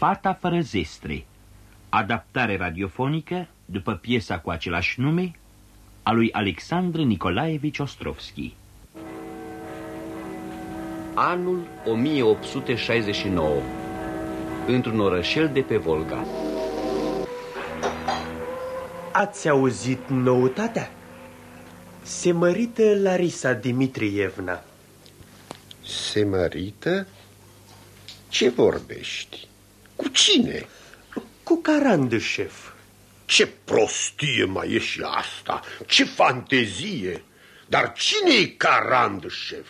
Fata fără zestre, adaptare radiofonică după piesa cu același nume a lui Alexandru Nicolaevici Ostrovski. Anul 1869 Într-un orășel de pe Volga Ați auzit noutatea? Se mărită Larisa Dimitrievna Se mărită? Ce vorbești? Cu cine? Cu Carandâșef Ce prostie mai e și asta Ce fantezie Dar cine e Carandâșef?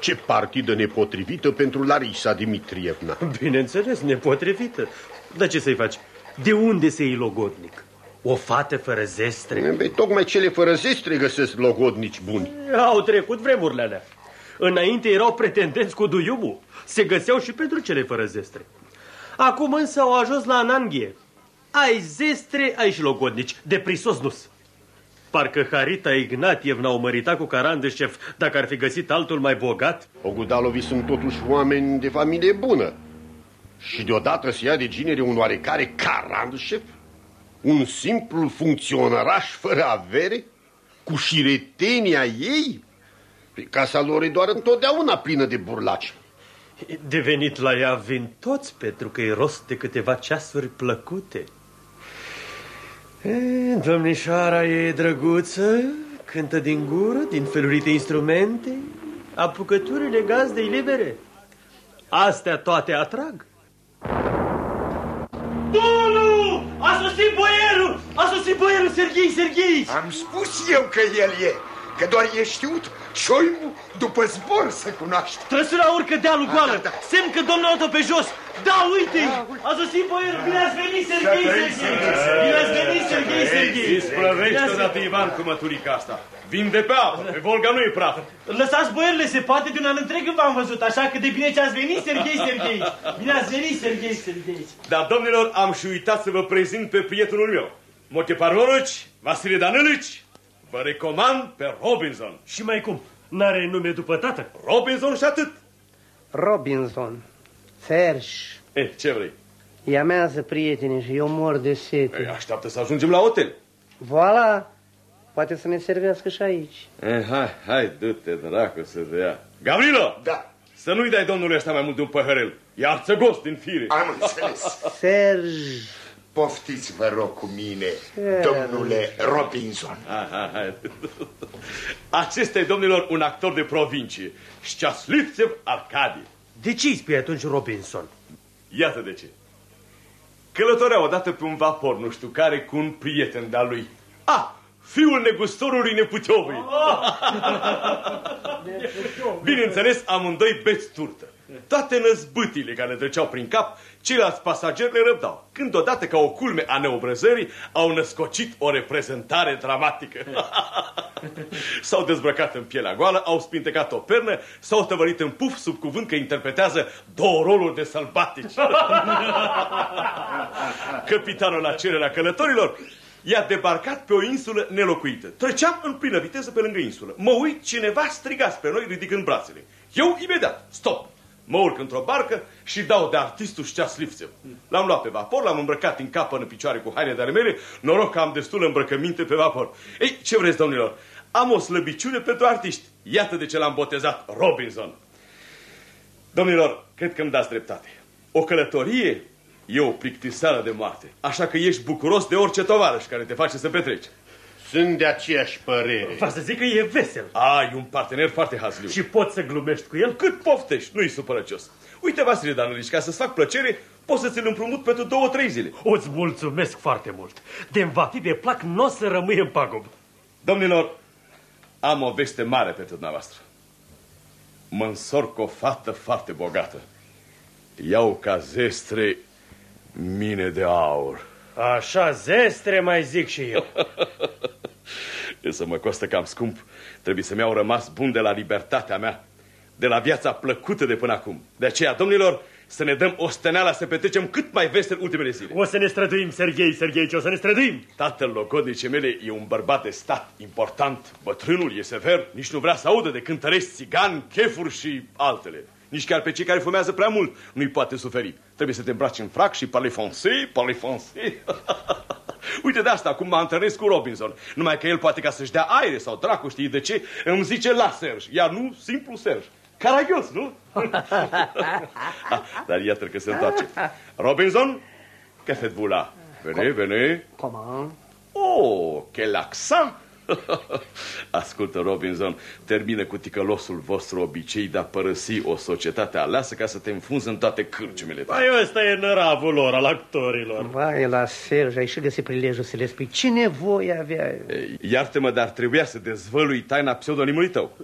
Ce partidă nepotrivită pentru Larisa Dimitrievna Bineînțeles, nepotrivită Dar ce să-i faci? De unde să iei logodnic? O fată fără zestre? Băi, tocmai cele fără zestre găsesc logodnici buni Au trecut vremurile alea Înainte erau pretendenți cu duiubul Se găseau și pentru cele fără zestre Acum însă au ajuns la ananghie Ai zestre, ai și logodnici De prisos nu Parcă Harita Ignatievna o mărita cu Carandășef dacă ar fi găsit altul mai bogat. Ogudalovi sunt totuși oameni de familie bună. Și deodată se ia de ginere un oarecare Carandășef? Un simplu funcționăraș fără avere? Cu șiretenia ei? Păi casa lor e doar întotdeauna plină de burlaci. De venit la ea vin toți pentru că e rost de câteva ceasuri plăcute. E, domnișoara e drăguță, cântă din gură, din felurite instrumente, apucăturile gazdei libere. Astea toate atrag. Bunu! A sosit boierul! A sosit boierul Serghei Serghei! Am spus eu că el e, că doar e știut Cioiul după zbor să cunoaște. Trăsura urcă dealul goală. Da, da. Semn că domnul auto pe jos. Da, uite -i. A sosit boierul. Bine ați venit, Serghei, Serghei. Bine ați venit, Serghei, Serghei. Îți plăvește odată Ivan cu măturica asta. Vin de pe apă, pe Volga nu e praf. Lăsați boierile, se poate de un an întreg când v-am văzut, așa că de bine ce ați venit, Serghei, Serghei. Bine ați venit, Serghei, Serghei. Da, domnilor, am și uitat să vă prezint pe prietenul meu. Moche Parvoroci, Vasile Danălici, Vă recomand pe Robinson. Și mai cum? N-are nume după tată? Robinson și atât. Robinson. Ferș. Eh, ce vrei? Iamează, prieteni, și eu mor de sete. Ei, așteaptă să ajungem la hotel. Voila! Poate să ne servească și aici. Eh, hai, hai, du-te, dracu, să te ia. Gavrilo! Da. Să nu-i dai domnului ăsta mai mult de un păhărel. E arțăgos din fire. Am înțeles. Serj. Poftiți, vă rog, cu mine, domnule Robinson. Hai, hai, hai. Acesta e, domnilor, un actor de provincie. Șceaslivțev Arcadi. De ce îi spui atunci Robinson? Iată de ce. Călătorea odată pe un vapor, nu știu care, cu un prieten de-al lui. Ah, fiul negustorului Nepuțiovului. Bineînțeles, amândoi beți turtă. Toate năzbâtile care le treceau prin cap, ceilalți pasageri le răbdau. Când odată, ca o culme a neobrăzării, au născocit o reprezentare dramatică. s-au dezbrăcat în pielea goală, au spintecat o pernă, s-au tăvărit în puf sub cuvânt că interpretează două roluri de sălbatici. Capitanul la cererea călătorilor i-a debarcat pe o insulă nelocuită. Treceam în plină viteză pe lângă insulă. Mă uit, cineva striga spre noi ridicând brațele. Eu imediat, stop, mă urc într-o barcă și dau de artistul Șceaslivțev. L-am luat pe vapor, l-am îmbrăcat în cap în picioare cu haine de ale mele, noroc că am destul îmbrăcăminte pe vapor. Ei, ce vreți, domnilor? Am o slăbiciune pentru artiști. Iată de ce l-am botezat Robinson. Domnilor, cred că îmi dați dreptate. O călătorie e o plictiseală de moarte. Așa că ești bucuros de orice tovarăș care te face să petreci. Sunt de aceeași părere. Fa să zic că e vesel. Ai un partener foarte hazliu. Și poți să glumești cu el? Cât poftești, nu-i supărăcios. Uite, Vasile Danălici, ca să-ți fac plăcere, poți să ți-l împrumut pentru două, trei zile. O-ți mulțumesc foarte mult. De-mi va fi de plac, nu o să rămâi în pagub. Domnilor, am o veste mare pentru dumneavoastră. Mă însor cu o fată foarte bogată. Iau ca zestre mine de aur. Așa, zestre mai zic și eu. e să mă costă cam scump. Trebuie să-mi au rămas bun de la libertatea mea, de la viața plăcută de până acum. De aceea, domnilor, să ne dăm o steneală să petrecem cât mai vesel ultimele zile. O să ne străduim, Serghei, Serghei, o să ne străduim. Tatăl logodnicii mele e un bărbat de stat important. Bătrânul e sever, nici nu vrea să audă de cântărești țigani, chefuri și altele. Nici chiar pe cei care fumează prea mult nu-i poate suferi. Trebuie să te îmbraci în frac și parle français, parle français. Uite de asta, cum mă antrenez cu Robinson. Numai că el poate ca să-și dea aere sau dracu, știi de ce? Îmi zice la Serge, iar nu simplu Serge. Caragios, nu? Dar iată că se întoarce. Robinson, que faites-vous là? Venez, venez. Comment? Oh, quel accent! Ascultă, Robinson, termină cu ticălosul vostru obicei de a părăsi o societate aleasă ca să te înfunzi în toate cârciumele tale. Păi ăsta e năravul lor, al actorilor. Vai, la Serge, ai și găsit prilejul să le spui. Ce nevoie avea? Ei, Iartă-mă, dar trebuia să dezvălui taina pseudonimului tău.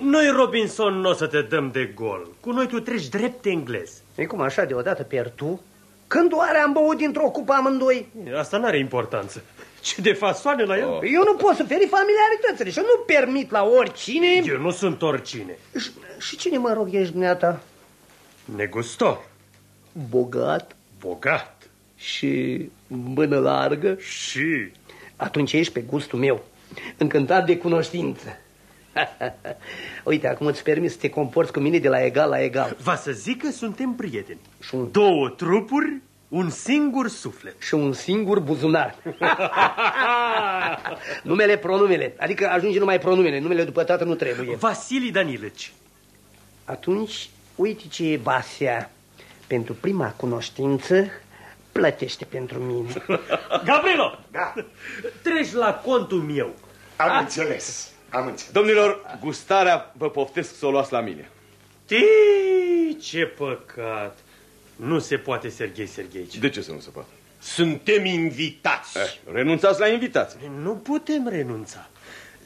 Noi, Robinson, nu o să te dăm de gol. Cu noi tu treci drept englez. E cum așa deodată pierd tu? Când oare am băut dintr-o cupă amândoi? Asta n-are importanță. Ce de fasoane la el? Oh. Eu nu pot să feri familiaritățile și eu nu permit la oricine... Eu nu sunt oricine. Și, și cine, mă rog, ești dumneata? Negustor, Bogat bogat și mână largă? și... Atunci ești pe gustul meu. Încântat de cunoștință. Uite, acum îți permis să te comporți cu mine de la egal la egal. Va să zic că suntem prieteni. Și un, Două trupuri, un singur suflet. și un singur buzunar. numele, pronumele. Adică ajunge numai pronumele. Numele după tată nu trebuie. Vasili Danilăci. Atunci, uite ce e Basia. Pentru prima cunoștință, plătește pentru mine. Gabrielo, Da, treci la contul meu. am înțeles. Am înțeles. Domnilor, gustarea vă poftesc să o luați la mine. Tii, ce păcat. Nu se poate, Serghei Sergheici. De ce să nu se poată? Suntem invitați. Eh, renunțați la invitație. Nu putem renunța.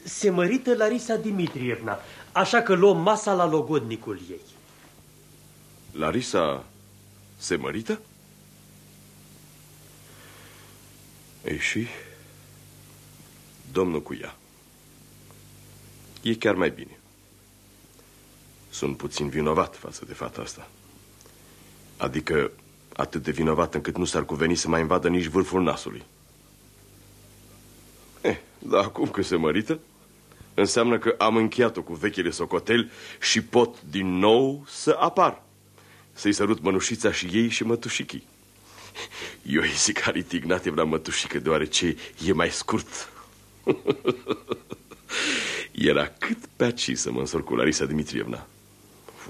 Se mărită Larisa Dimitrievna, așa că luăm masa la logodnicul ei. Larisa se mărită? Ei și domnul cu ea. E chiar mai bine. Sunt puțin vinovat față de fata asta. Adică atât de vinovat încât nu s-ar cuveni să mai invadă nici vârful nasului. Eh, dar acum că se mărită, înseamnă că am încheiat-o cu vechile socoteli și pot din nou să apar. Să-i sărut mănușița și ei și mătușichii. Eu îi zic Harit Ignatievna mătușică, deoarece e mai scurt. Era cât pe aci să mă însor cu Larisa Dimitrievna.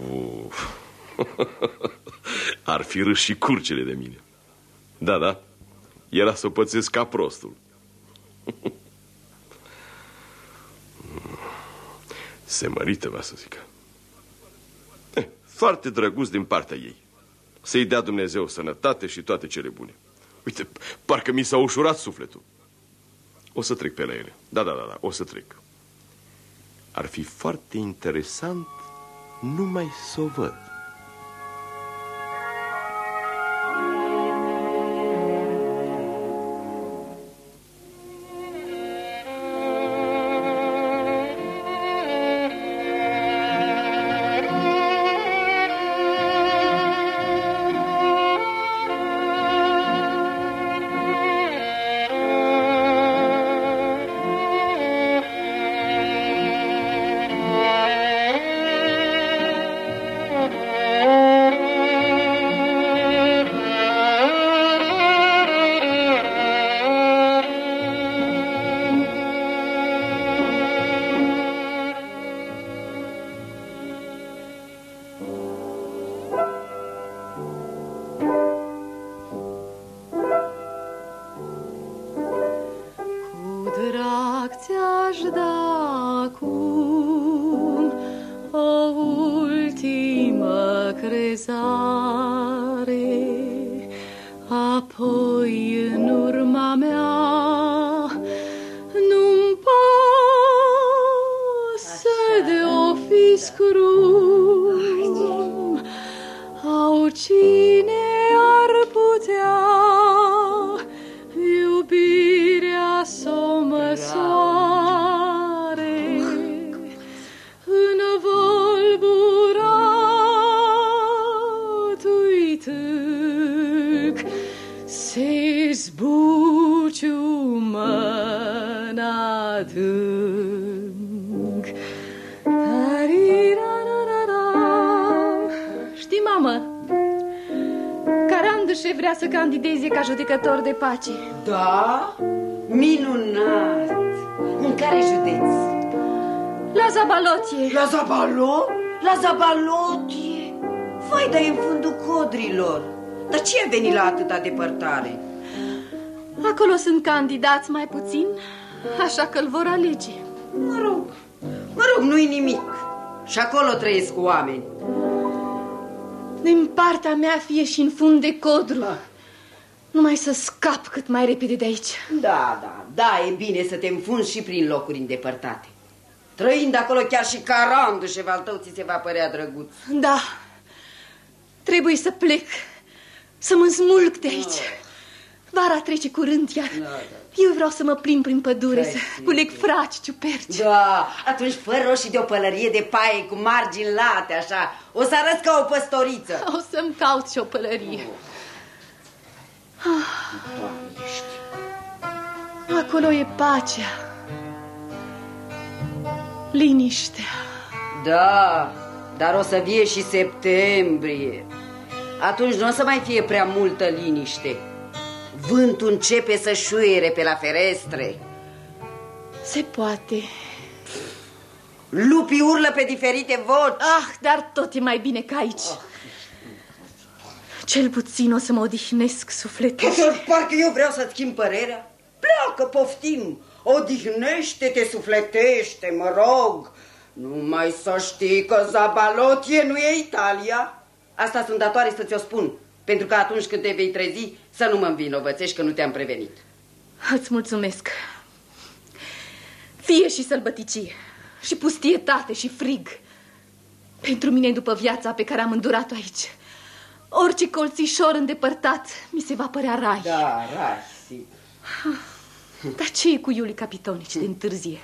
Uf. Ar fi râs și curcele de mine. Da, da. Era să o pățesc ca prostul. Se mărită, va să zică. Eh, foarte drăguț din partea ei. Să-i dea Dumnezeu sănătate și toate cele bune. Uite, parcă mi s-a ușurat sufletul. O să trec pe la ele. Da, da, da, da, o să trec. Ar fi foarte interesant numai să o văd. Pace. Da? Minunat! În care județ? La Zabalotie. La Zabalo? La Zabalotie? Vai, dar e în fundul codrilor. Dar ce a venit la atâta depărtare? Acolo sunt candidați mai puțin, așa că îl vor alege. Mă rog, mă rog, nu-i nimic. Și acolo trăiesc cu oameni. Din partea mea fie și în fund de codru. Numai să scap cât mai repede de aici. Da, da, da, e bine să te înfunzi și prin locuri îndepărtate. Trăind acolo chiar și carandușe al tău ți se va părea drăguț. Da, trebuie să plec, să mă smulg de aici. Vara trece curând iar. Da, da. Eu vreau să mă plimb prin pădure, să Păi, culeg fraci, ciuperci. Da, atunci fă roșii de o pălărie de paie cu margini late, așa. O să arăți ca o păstoriță. O să-mi caut și o pălărie. Ah. Acolo e pacea. Liniștea. Da, dar o să vie și septembrie. Atunci nu o să mai fie prea multă liniște. Vântul începe să șuiere pe la ferestre. Se poate. Lupii urlă pe diferite voci. Ah, dar tot e mai bine ca aici. Cel puțin o să mă odihnesc sufletul. Parcă eu vreau să-ți schimb părerea. Pleacă, poftim. Odihnește-te, sufletește, mă rog. Numai să știi că Zabalotie nu e Italia. Asta sunt datoare să ți-o spun. Pentru că atunci când te vei trezi, să nu mă învinovățești că nu te-am prevenit. Îți mulțumesc. Fie și sălbăticie, și pustietate, și frig. Pentru mine, după viața pe care am îndurat-o aici, orice colțișor îndepărtat mi se va părea rai. Da, rai, sigur. Dar ce e cu Iuli Capitonici de întârzie?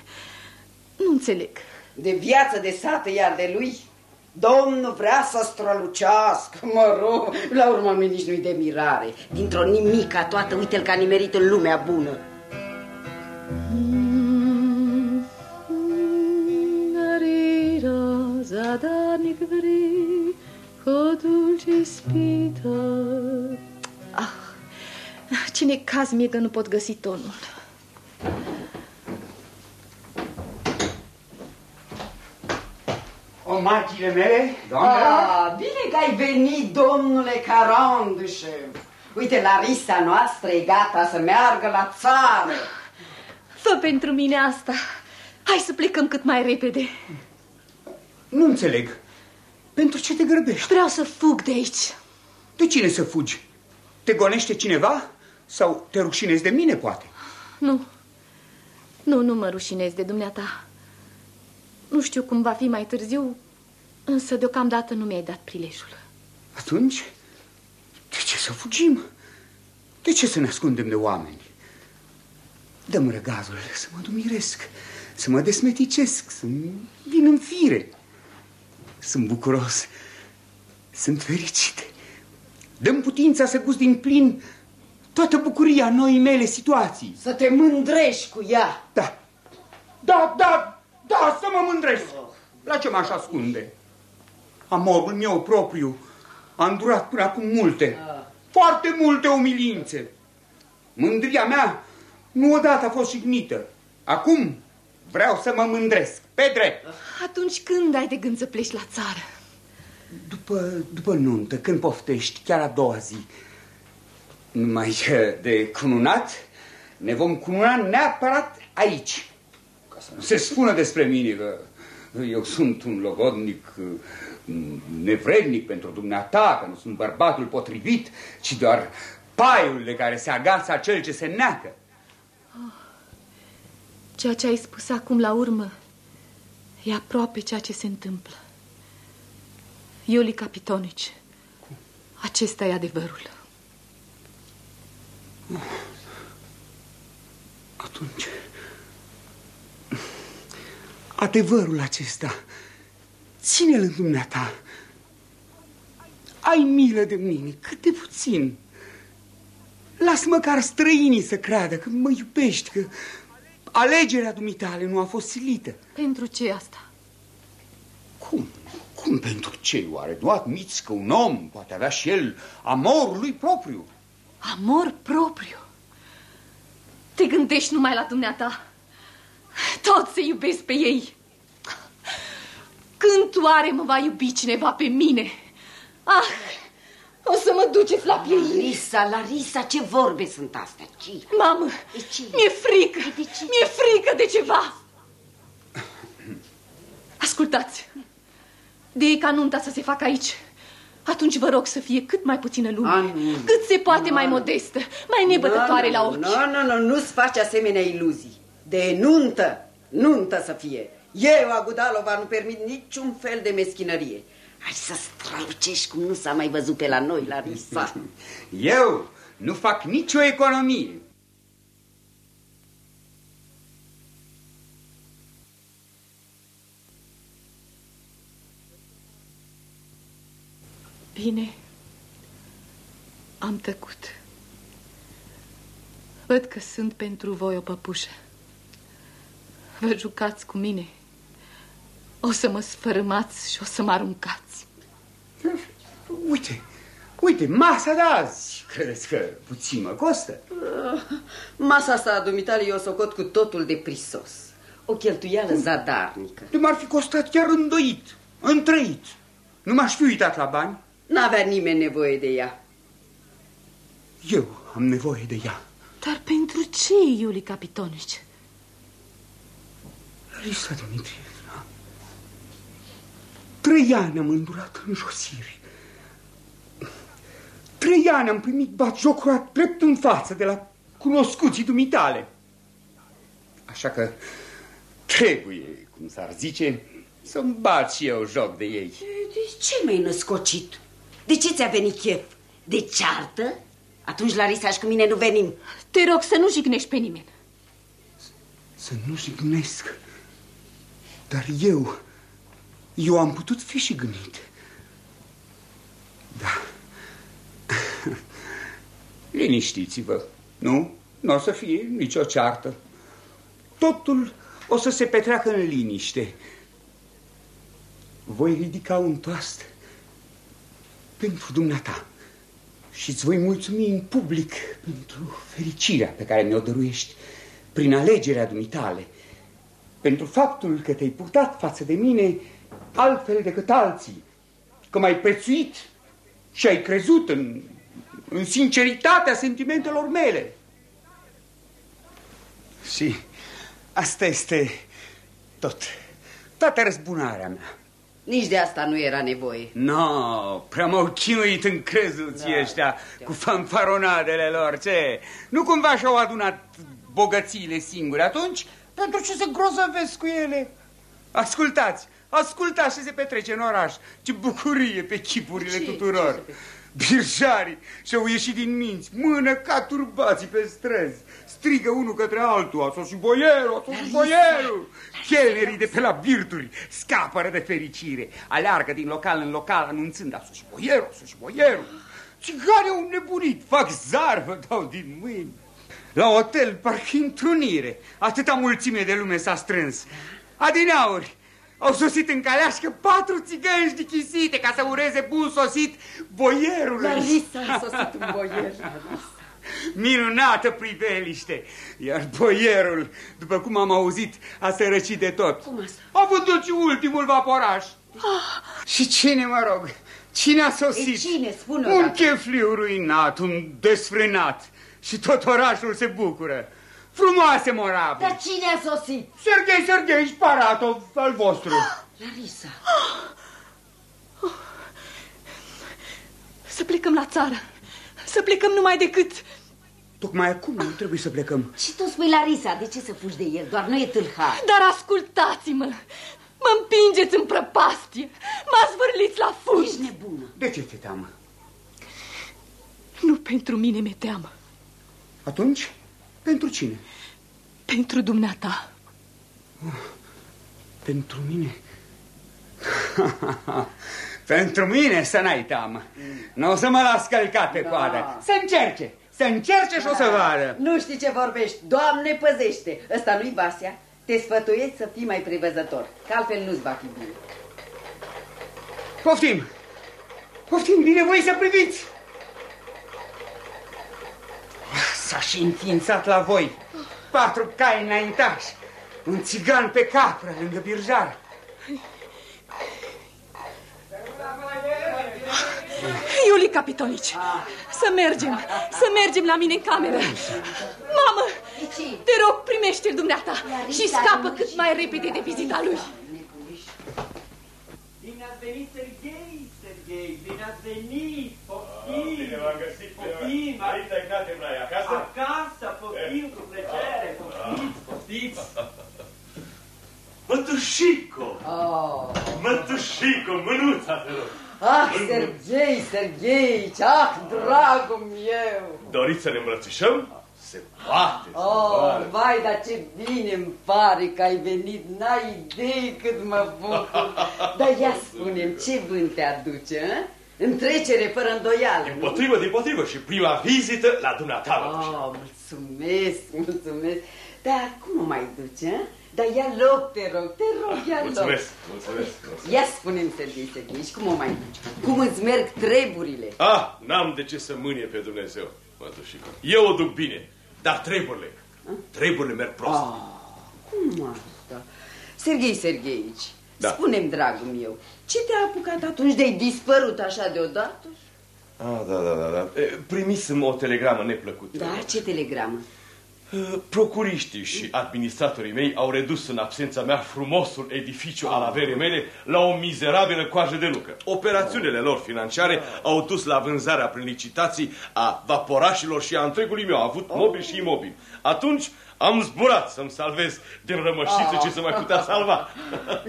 Nu înțeleg. De viață de sată iar de lui? Domnul vrea să strălucească, mă rog, la urmă lui nici nu-i de mirare. Dintr-o nimica toată, uite-l că a nimerit în lumea bună. Zadarnic vrei, cu dulce spită. Ah, ce necaz mie că nu pot găsi tonul. Omagile mele, doamne? Ah, bine că ai venit, domnule Carandușe. Uite, Larisa noastră e gata să meargă la țară. Fă pentru mine asta. Hai să plecăm cât mai repede. Nu înțeleg. Pentru ce te grăbești? Vreau să fug de aici. De cine să fugi? Te gonește cineva? Sau te rușinezi de mine, poate? Nu. Nu, nu mă rușinez de dumneata. Nu știu cum va fi mai târziu, însă deocamdată nu mi-ai dat prilejul. Atunci, de ce să fugim? De ce să ne ascundem de oameni? Dă-mi răgazul să mă dumiresc, să mă desmeticesc, să vin în fire. Sunt bucuros, sunt fericit. Dăm putința să gust din plin toată bucuria noii mele situații. Să te mândrești cu ea. Da, da, da, da, să mă mândresc. La ce m-aș ascunde? Amorul meu propriu a îndurat până acum multe, foarte multe umilințe. Mândria mea nu odată a fost jignită. Acum vreau să mă mândresc, pe drept. Atunci când ai de gând să pleci la țară? După, după nuntă, când poftești, chiar a doua zi. Numai de cununat, ne vom cununa neapărat aici. Ca să nu se spună despre mine că eu sunt un logodnic nevrednic pentru dumneata, că nu sunt bărbatul potrivit, ci doar paiul de care se agață acel ce se neacă. Ceea ce ai spus acum la urmă e aproape ceea ce se întâmplă. Iuli Capitonici, acesta e adevărul. Atunci, adevărul acesta, ține-l în dumneata. Ai milă de mine, cât de puțin. Las măcar străinii să creadă că mă iubești, că alegerea dumitale nu a fost silită. Pentru ce asta? Cum? Cum pentru ce? Oare nu admiți că un om poate avea și el amorul lui propriu? Amor propriu? Te gândești numai la dumneata? Toți se iubesc pe ei. Când oare mă va iubi cineva pe mine? Ah, o să mă duceți la pieire. Larisa, Larisa, ce vorbe sunt astea? Ce? Mamă, ce? mi-e frică. De ce? Mi-e frică de ceva. Ascultați, de e ca nunta să se facă aici. Atunci vă rog să fie cât mai puțină lume, A, nu. cât se poate mai modestă, mai nebătătoare la ochi. Nu, nu, nu, nu-ți faci asemenea iluzii. De nuntă, nuntă să fie. Eu, Agudalova, nu permit niciun fel de meschinărie. Hai să strălucești cum nu s-a mai văzut pe la noi, Larisa. Eu nu fac nicio economie. Bine, am tăcut. Văd că sunt pentru voi o păpușă. Vă jucați cu mine. O să mă sfărâmați și o să mă aruncați. Uite, uite, masa de azi. Crezi că puțin mă costă? Masa asta a dumitale eu o socot cu totul de prisos. O cheltuială zadarnică. De m-ar fi costat chiar îndoit, întrăit. Nu m-aș fi uitat la bani. N-avea nimeni nevoie de ea. Eu am nevoie de ea. Dar pentru ce, Iuli Capitonici? Larisa Dimitrievna, trei ani am îndurat în josiri. Trei ani am primit batjocura drept în față de la cunoscuții dumitale. Așa că trebuie, cum s-ar zice, să-mi bat și eu joc de ei. De ce m-ai născocit? De ce ți-a venit chef? De ceartă? Atunci, Larisa, și cu mine nu venim. Te rog să nu jignești pe nimeni. Să nu jignesc. Dar eu, eu am putut fi și gândit. Da. Liniștiți-vă, nu? Nu o să fie nicio ceartă. Totul o să se petreacă în liniște. Voi ridica un toast pentru dumneata și îți voi mulțumi în public pentru fericirea pe care mi-o dăruiești prin alegerea dumitale, pentru faptul că te-ai purtat față de mine altfel decât alții, că m-ai prețuit și ai crezut în, în sinceritatea sentimentelor mele. Și asta este tot, toată răzbunarea mea. Nici de asta nu era nevoie. No, prea m-au chinuit în crezuții da. ăștia cu fanfaronadele lor, ce? Nu cumva și-au adunat bogățiile singure atunci? Pentru ce se grozăvesc cu ele? Ascultați, ascultați ce se petrece în oraș, ce bucurie pe chipurile ce? tuturor. Ce Birjarii și-au ieșit din minți, mână ca turbații pe străzi. Strigă unul către altul, a sosit boierul, a sosit boierul. Chelnerii de pe la birturi scapără de fericire. Aleargă din local în local anunțând, a sosit boierul, a sosit boierul. Țiganii au nebunit, fac zarvă, dau din mâini. La hotel, parcă întrunire. Atâta mulțime de lume s-a strâns. Adineauri, au sosit în caleașcă patru țigăni șdichisite ca să ureze bun sosit boierului. Larisa a sosit un boier, Larisa. Minunată priveliște! Iar boierul, după cum am auzit, a sărăcit de tot. Cum asta? A vândut și ultimul vaporaș. Ah. Și cine, mă rog, cine a sosit? E cine? Spune Un chefliu ruinat, un desfrânat. Și tot orașul se bucură. Frumoase moravi. Dar cine a sosit? Sergei Sergeici Paratov, al vostru. Larisa. Să plecăm la țară. Să plecăm numai decât... Tocmai acum nu trebuie să plecăm. Și tu spui Larisa, de ce să fugi de el? Doar nu e tâlhar. Dar ascultați-mă! Mă împingeți în prăpastie! Mă zvârliți la fund! Ești nebună. De ce te teamă? Nu pentru mine mi-e teamă. Atunci, pentru cine? Pentru dumneata. Oh, pentru mine? pentru mine să n-ai teamă. Nu o să mă las călcat pe da. coadă. Să încerce, să încerce și o să vadă. Nu știi ce vorbești. Doamne, păzește. Ăsta nu-i Vasia. Te sfătuiesc să fii mai prevăzător, că altfel nu-ți va fi bine. Poftim! Poftim, bine voi să priviți! S-a și înființat la voi. Patru cai înaintași, un țigan pe capră lângă birjar. Iuli Capitonici, să mergem, să mergem la mine în cameră. Mamă, te rog, primește-l dumneata și scapă cât mai repede de vizita lui. Bine ați venit, Serghei, Serghei, bine ați venit, poftim. Bine v-am găsit. Poftim. Aici ai cate, Brai, acasă? Acasă, poftim, cu plăcere, poftiți, poftiți. Mătușico! Oh. Mătușico, mânuța, te rog. Ah, Sergei, Sergei, ah, dragul meu! Doriți să ne îmbrățișăm? Se poate, se Oh, poate. vai, dar ce bine îmi pare că ai venit, n-ai idee cât mă bucur. Dar ia spune ce vânt te aduce, hă? În trecere, fără îndoială. Din potrivă, din potrivă și prima vizită la dumneata, mătușico. Oh, mulțumesc, mulțumesc. Dar cum o mai duce, hă? Dar ia loc, te rog, te rog, ia loc. Mulțumesc, mulțumesc. mulțumesc. Ia spune-mi, Sergei Sergei, și cum o mai duci? Cum îți merg treburile? Ah, n-am de ce să mânie pe Dumnezeu, mătușico. Eu o duc bine, dar treburile, treburile merg prost. Ah, cum asta? Sergei Sergeici, Da. spune-mi, dragul meu, ce te-a apucat atunci de-ai dispărut așa deodată? Ah, da, da, da, da. E, Primisem o telegramă neplăcută. Da, ce telegramă? Uh, Procuriștii și administratorii mei au redus în absența mea frumosul edificiu al averii mele la o mizerabilă coajă de nucă. Operațiunile lor financiare au dus la vânzarea prin licitații a vaporașilor și a întregului meu. Au avut mobil și imobil. Atunci am zburat să-mi salvez din rămășiță ce să mai putea salva.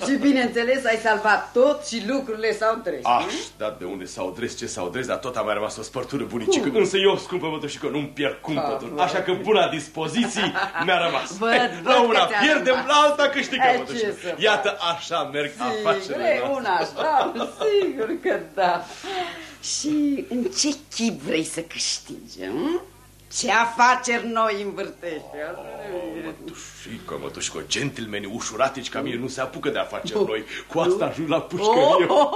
Și bineînțeles ai salvat tot și lucrurile s-au trezit. Aș, da, de unde s-au dres, ce s-au dres, dar tot a mai rămas o spărtură bunicică. Însă eu, scumpă mătușică, nu-mi pierd cumpătul. Așa că buna dispoziții mi-a rămas. Văd, văd la una că ți-a pierdem, rămas. la alta câștigăm, E, ce mătușică. să faci? Iată, așa merg Sigur, afacerile e noastre. una așa, sigur că da. Și în ce chip vrei să câștigi, hă? Ce afaceri noi învârtești? Mătușică, mătușică, gentlemenii ușuratici ca mine nu se apucă de afaceri noi. Cu asta ajung la pușcărie. Oh!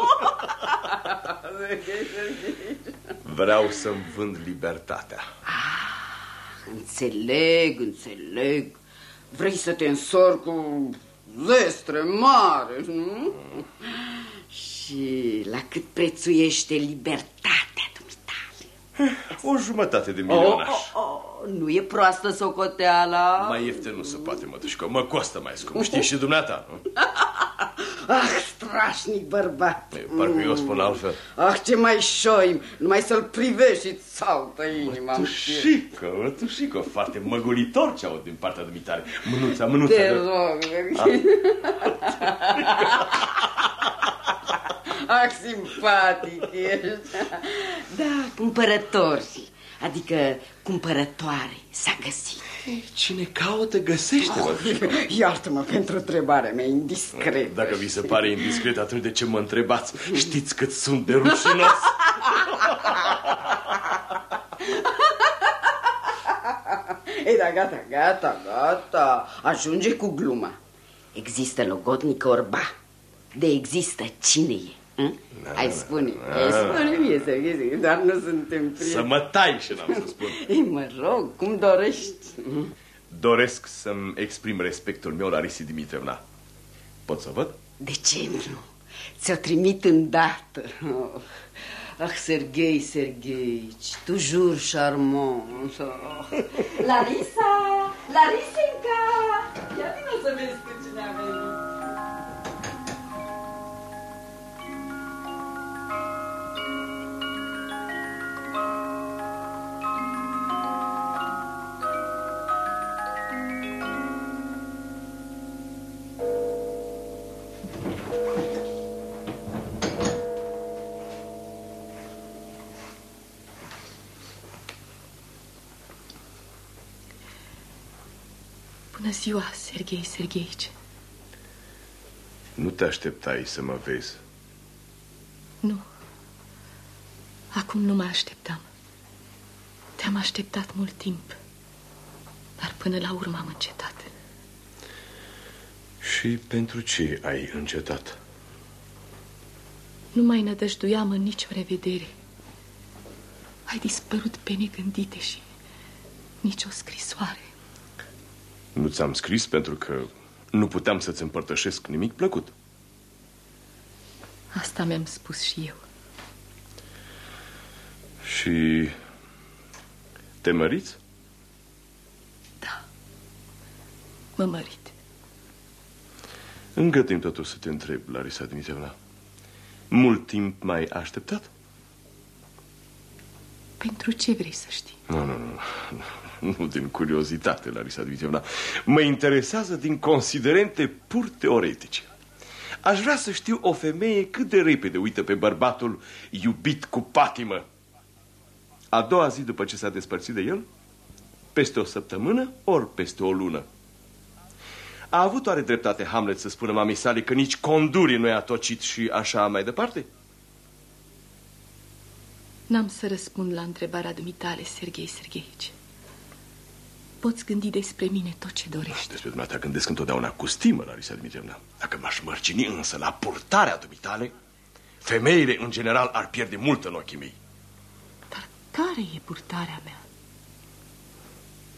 Vreau să-mi vând libertatea. Înțeleg, înțeleg. Vrei să te însori cu zestre mare, nu? Și la cât prețuiește libertatea dumitale? O jumătate de milionaș. Oh, oh, oh, nu e proastă socoteala? Mai ieftin nu se poate, mătușică. Mă costă mai scump. Știi și dumneata, nu? Ah, strașnic bărbat. E, Parcă eu spun altfel. Ah, ce mai șoim, numai să-l privești și saltă inima. în piept. Mătușică, mătușică, foarte măgolitor ce aud din partea dumitare. Mânuța, mânuța. Te de- rog. Ah, simpatic ești. Da, cumpărători, adică cumpărătoare, s-a găsit. Cine caută, găsește, mătușică. Iartă-mă pentru întrebarea mea indiscretă. Dacă vi se pare indiscret, atunci de ce mă întrebați? Știți cât sunt de rușinos? Ei, da, gata, gata, gata. Ajunge cu gluma. Există logodnică orba. De există cine e? Hm? Hai, spune. da. Spune mie, Serghei, Serghei, dar nu suntem prieteni. Să mă tai și n-am să spun. Ei, mă rog, cum dorești. Doresc să-mi exprim respectul meu la Risi Dimitrevna. Pot să văd? De ce nu? Ți-o trimit îndată. Oh. Ah, Serghei, Serghei, toujours charmant. Oh. Larisa! Larisenca! Ia vină să vezi cu cine a venit. Bună ziua, Serghei Sergheici. Nu te așteptai să mă vezi. Nu. Acum nu mă așteptam. Te-am așteptat mult timp. Dar până la urmă am încetat. Și pentru ce ai încetat? Nu mai nădăjduiam în nicio revedere. Ai dispărut pe negândite și nici o scrisoare. Nu ți-am scris pentru că nu puteam să-ți împărtășesc nimic plăcut. Asta mi-am spus și eu. Și te măriți? Da, mă mărit. Încă timp totuși să te întreb, Larisa Dmitrievna. Mult timp mai așteptat? Pentru ce vrei să știi? Nu, nu, nu. Nu din curiozitate, Larisa Dmitrievna. Mă interesează din considerente pur teoretice. Aș vrea să știu o femeie cât de repede uită pe bărbatul iubit cu patimă. A doua zi după ce s-a despărțit de el? Peste o săptămână ori peste o lună? A avut oare dreptate Hamlet să spună mamei sale că nici condurii nu i-a tocit și așa mai departe? N-am să răspund la întrebarea dumitale, Serghei Sergheici. Poți gândi despre mine tot ce dorești. Despre dumneata gândesc întotdeauna cu stimă, Larisa Dmitrievna. Dacă m-aș mărcini însă la purtarea dumitale, femeile în general ar pierde mult în ochii mei. Dar care e purtarea mea?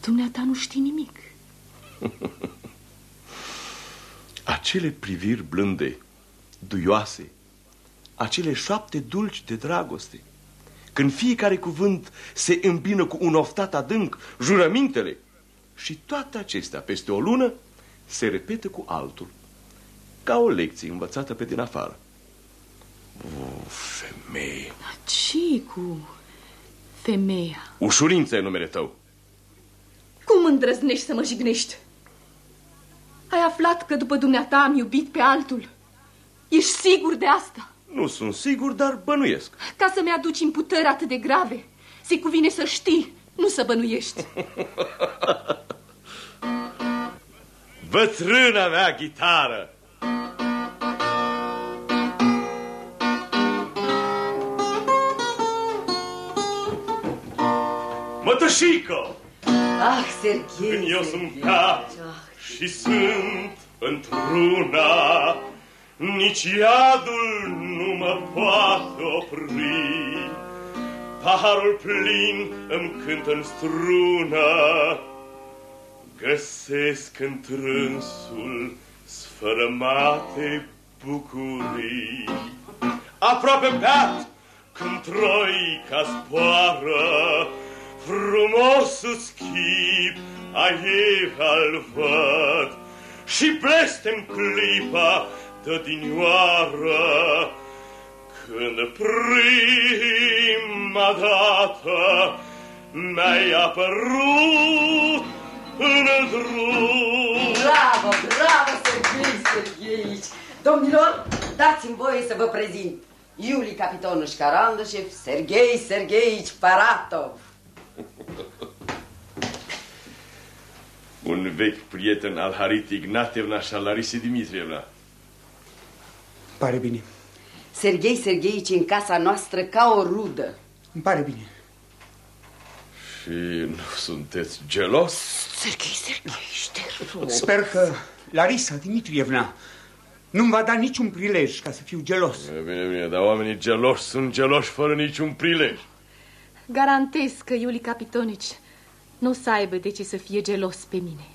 Dumneata nu știi nimic. acele priviri blânde, duioase, acele șapte dulci de dragoste, când fiecare cuvânt se îmbină cu un oftat adânc, jurămintele, și toate acestea, peste o lună, se repetă cu altul, ca o lecție învățată pe din afară. O, femeie! ce cu femeia? Ușurință e numele tău. Cum îndrăznești să mă jignești? Ai aflat că după dumneata am iubit pe altul. Ești sigur de asta? Nu sunt sigur, dar bănuiesc. Ca să-mi aduci imputări atât de grave, se cuvine să știi, nu să bănuiești. Bătrâna mea ghitară! Mătășică! Ah, Serghei, Când eu sunt ca și sunt într-una, nici iadul nu mă poate opri. Paharul plin îmi cântă în strună, Găsesc în trânsul sfărămate bucurii. Aproape beat când troica zboară, Frumosul schip a ei al văd, Și blestem clipa de dinioară, Când prima dată mi-ai apărut în drum. Bravo, bravo, Serghei Sergheici! Domnilor, dați-mi voie să vă prezint Iuli Capitonuș Carandușev, Serghei Sergheici Paratov. Un vechi prieten al Harit Ignatevna și al Larisei Dimitrievna. Pare bine. Serghei Sergheici în casa noastră ca o rudă. Îmi pare bine. Și nu sunteți gelos? Serghei Sergheici, te rog. Sper că Larisa Dimitrievna nu-mi va da niciun prilej ca să fiu gelos. Bine, bine, bine, dar oamenii geloși sunt geloși fără niciun prilej. Garantez că Iuli Capitonici nu o să aibă de ce să fie gelos pe mine.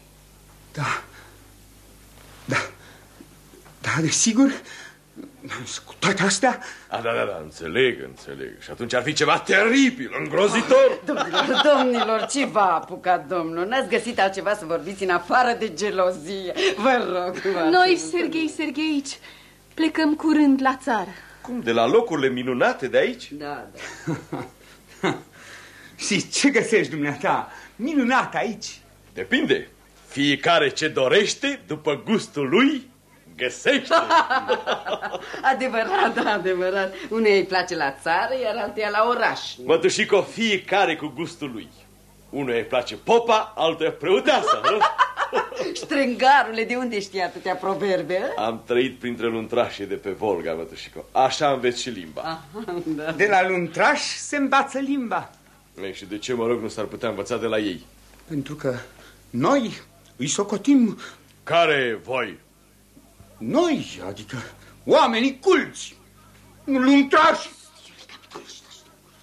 Da. Da. Da, desigur. Cu toate astea... A, da, da, da, înțeleg, înțeleg. Și atunci ar fi ceva teribil, îngrozitor. Domnilor, domnilor, ce v-a apucat, domnul? N-ați găsit altceva să vorbiți în afară de gelozie? Vă rog. Vă Noi, Serghei Sergheici, plecăm curând la țară. Cum, de la locurile minunate de aici? Da, da. Și ce găsești dumneata? Minunat aici? Depinde. Fiecare ce dorește, după gustul lui, găsește. adevărat, da, adevărat. Unei îi place la țară, iar alteia la oraș. Mătușico, fiecare cu gustul lui. Unuia îi place popa, altuia preoteasa. Strângarule, de unde știi atâtea proverbe? Am trăit printre luntrașii de pe Volga, mătușico. Așa înveți și limba. Aha, da. De la luntraș se învață limba. Ei, și de ce, mă rog, nu s-ar putea învăța de la ei? Pentru că noi îi socotim... Care voi? Noi, adică oamenii culți. Un luntraș!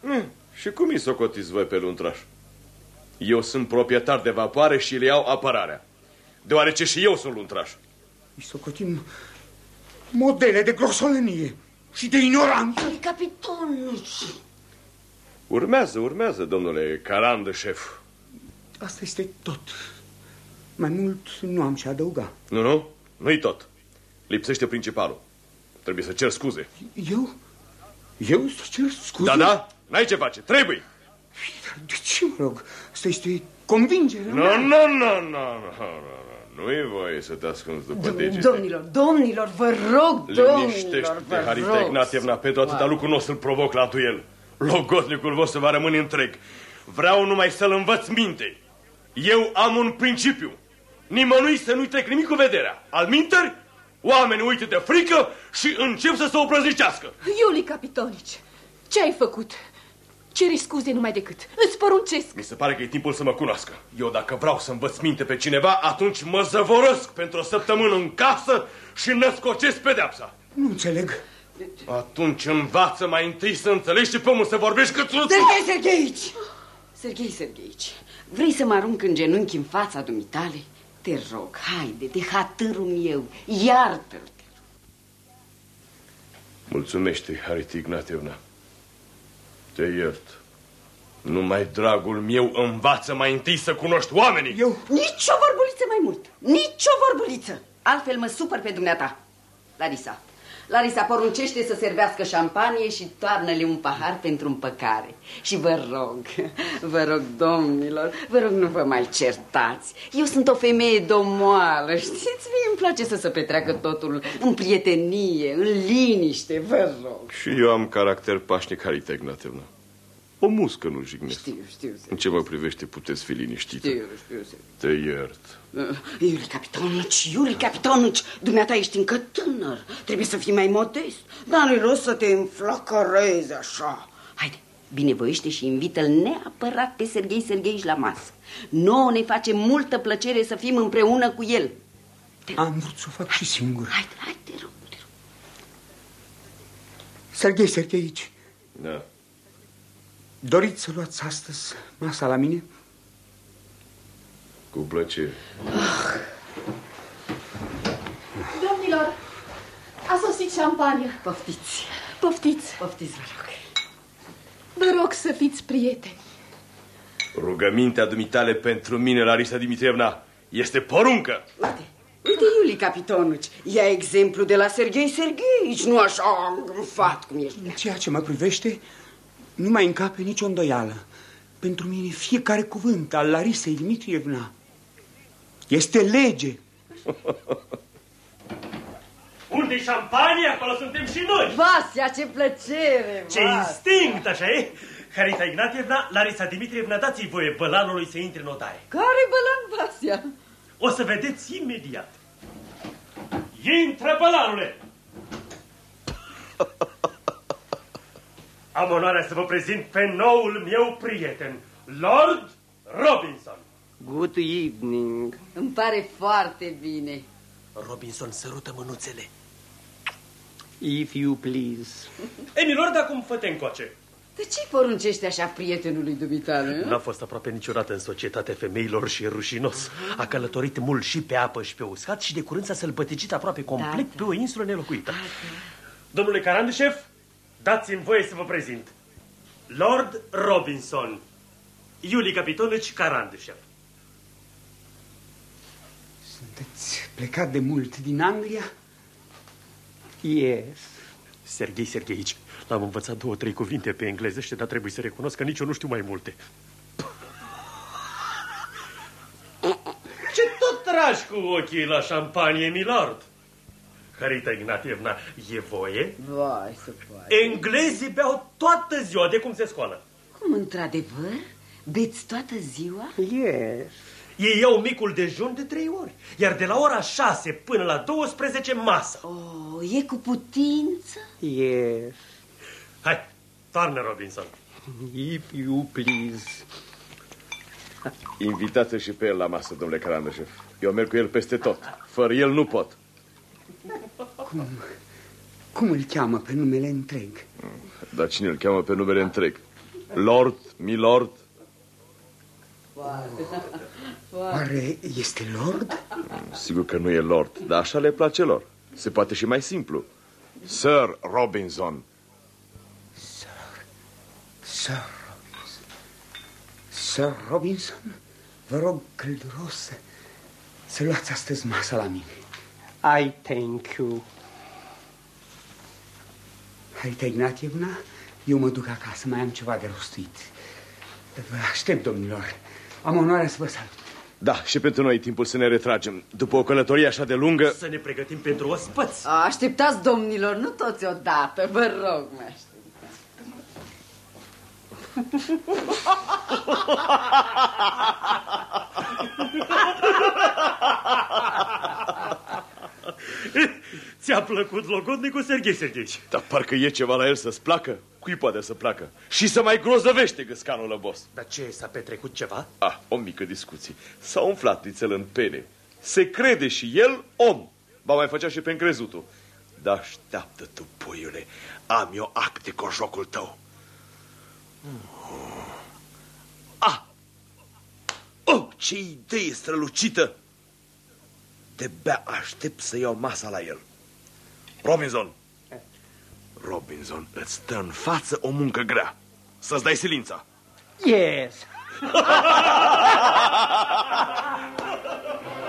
Mm, și cum îi socotiți voi pe luntraș? Eu sunt proprietar de vapoare și le iau apărarea. Deoarece și eu sunt luntraș. Îi socotim modele de grosolănie și de ignoranță. Capitonul! Urmează, urmează, domnule Carandă, șef. Asta este tot. Mai mult nu am ce adăuga. Nu, nu, nu-i tot. Lipsește principalul. Trebuie să cer scuze. Eu? Eu să cer scuze? Da, da, n-ai ce face, trebuie. De ce, mă rog? Asta este convingerea Nu, mea. nu, nu, nu, nu, nu e voie să te ascunzi după degete. Domnilor, domnilor, vă rog, domnilor, Liniștește-te, vă Harita rog. Ignatievna, pentru atâta lucru nu o să-l provoc la duel. Logotnicul vostru va rămâne întreg. Vreau numai să-l învăț minte. Eu am un principiu. Nimănui să nu-i trec nimic cu vederea. Al minteri, oamenii uită de frică și încep să se oprăznicească. Iuli Capitonici, ce ai făcut? Ceri scuze numai decât. Îți poruncesc. Mi se pare că e timpul să mă cunoască. Eu dacă vreau să învăț minte pe cineva, atunci mă zăvorăsc pentru o săptămână în casă și născocesc pedepsa. Nu înțeleg. Atunci învață mai întâi să înțelegi și pe omul să vorbești cât Serghei Sergheici! Serghei Sergheici, vrei să mă arunc în genunchi în fața dumitale? Te rog, haide, de hatărul meu, iartă-l. Mulțumește, Harita Ignatievna. Te iert. Numai dragul meu învață mai întâi să cunoști oamenii. Eu? Nici o vorbuliță mai mult, nici o vorbuliță. Altfel mă supăr pe dumneata. Larisa, Larisa poruncește să servească șampanie și toarnă-le un pahar pentru împăcare. Și vă rog, vă rog, domnilor, vă rog, nu vă mai certați. Eu sunt o femeie domoală, știți? Mie îmi place să se petreacă totul în prietenie, în liniște, vă rog. Și eu am caracter pașnic, Harita Ignatievna. O muscă nu jignesc. Știu, știu, În ce mă privește puteți fi liniștită. știu, știu. știu. Te iert. Uh, Iuri Capitonuci, Iuri Capitonuci, dumneata ești încă tânăr, trebuie să fii mai modest, dar nu-i rost să te înflăcărezi așa. Haide, binevoiește și invită-l neapărat pe Serghei Sergheici la masă. Nouă ne face multă plăcere să fim împreună cu el. Am vrut să o fac și singur. Haide, haide, te rog, te rog. Serghei Sergheici, Da. doriți să luați astăzi masa la mine? Cu plăcere. Domnilor, a sosit șampania. Poftiți, Poftiți. poftiți, vă rog. Vă rog să fiți prieteni. Rugămintea dumitale pentru mine, Larisa Dimitrievna, este poruncă. Uite, uite, Iuli Capitonuci, ia exemplu de la Serghei Sergheici, nu așa îngânfat cum ești. În ceea ce mă privește, nu mai încape nicio îndoială. Pentru mine fiecare cuvânt al Larisei Dimitrievna este lege. Unde-i șampanie, acolo suntem și noi. Vasia, ce plăcere! Ce instinct, așa e? Harita Ignatievna, Larisa Dimitrievna, dați-i voie bălanului să intre în odaie. Care bălan, Vasia? O să vedeți imediat. Intră bălanule! Am onoarea să vă prezint pe noul meu prieten, Lord Robinson. Good evening. Îmi pare foarte bine. Robinson sărută mânuțele. If you please. Emilor, dar cum fă încoace? De ce poruncești așa prietenului dumitale? N-a fost aproape niciodată în societatea femeilor și e rușinos. A călătorit mult și pe apă și pe uscat și de curând s-a sălbăticit aproape complet Da, pe o insulă nelocuită. Domnule Carandușef, dați-mi voie să vă prezint. Lord Robinson, Iuli Capitonici Carandușef. Sunteți plecat de mult din Anglia? Yes. Serghei Sergheici, l-am învățat două, trei cuvinte pe englezește, dar trebuie să recunosc că nici eu nu știu mai multe. Ce tot tragi cu ochii la șampanie, milord? Harita Ignatievna, e voie? Vai, să poate. Englezii beau toată ziua de cum se scoală. Cum, într-adevăr? Beți toată ziua? Yes. Ei iau micul dejun de trei ori, iar de la ora 6 până la 12 masă. Oh, e cu putință? Yes. Hai, toarnă, Robinson. If you please. Invitați și pe el la masă, domnule Carandășef. Eu merg cu el peste tot. Fără el nu pot. Cum îl cheamă pe numele întreg? Dar cine îl cheamă pe numele întreg? Lord, milord? Oare este Lord? Sigur că nu e Lord, dar așa le place lor. Se poate și mai simplu. Sir Robinson. Sir, Sir Robinson. Sir Robinson, vă rog călduros să, să luați astăzi masa la mine. I thank you. Harita Ignatievna, eu mă duc acasă, mai am ceva de rostuit. Vă aștept, domnilor. Am onoarea să vă salut. Da, și pentru noi e timpul să ne retragem. După o călătorie așa de lungă... Să ne pregătim pentru ospăți. Așteptați, domnilor, nu toți odată, vă rog, mă așteptați. Ți-a plăcut logodnicul, Serghei Sergheici? Dar parcă e ceva la el să-ți placă. Cui poate să placă? Și să mai grozăvește găscanul lăbos. Dar ce, s-a petrecut ceva? Ah, o mică discuție. S-a umflat nițel în pene. Se crede și el om. Ba mai făcea și pe încrezutul. Dar așteaptă tu, puiule. Am eu acte cu jocul tău. Ah! Oh, ce idee strălucită! De-bea aștept să iau masa la el. Robinson! Robinson, îți stă în față o muncă grea. Să-ți dai silința. Yes.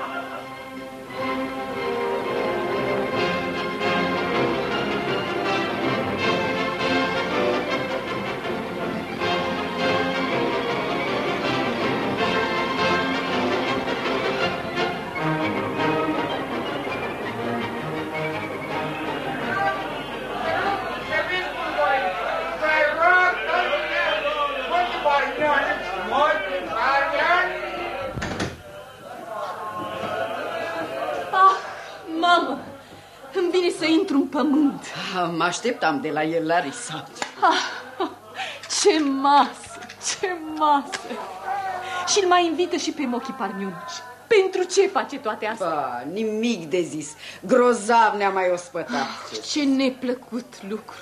să intru în pământ. Ah, Mă așteptam de la el, Larisa. Ah, ce masă, ce masă! Și îl mai invită și pe Mochi Parmiunici. Pentru ce face toate astea? Ba, nimic de zis. Grozav ne-a mai ospătat. Ce neplăcut lucru!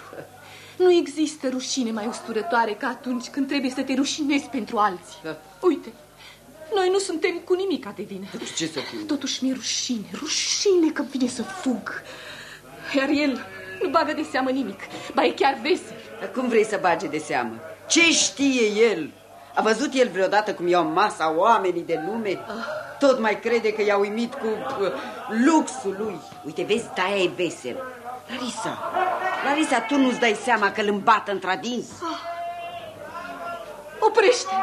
Nu există rușine mai usturătoare ca atunci când trebuie să te rușinezi pentru alții. Da. Uite, noi nu suntem cu nimic de vină. Ce să fim? Totuși mi-e rușine, rușine că vine să fug. Iar el nu bagă de seamă nimic, ba e chiar vesel. Dar cum vrei să bage de seamă? Ce știe el? A văzut el vreodată cum iau masa oamenii de lume? Tot mai crede că i-a uimit cu uh, luxul lui. Uite, vezi, de e vesel. Larisa, Larisa, tu nu-ți dai seama că îl îmbată într-adins? Oprește!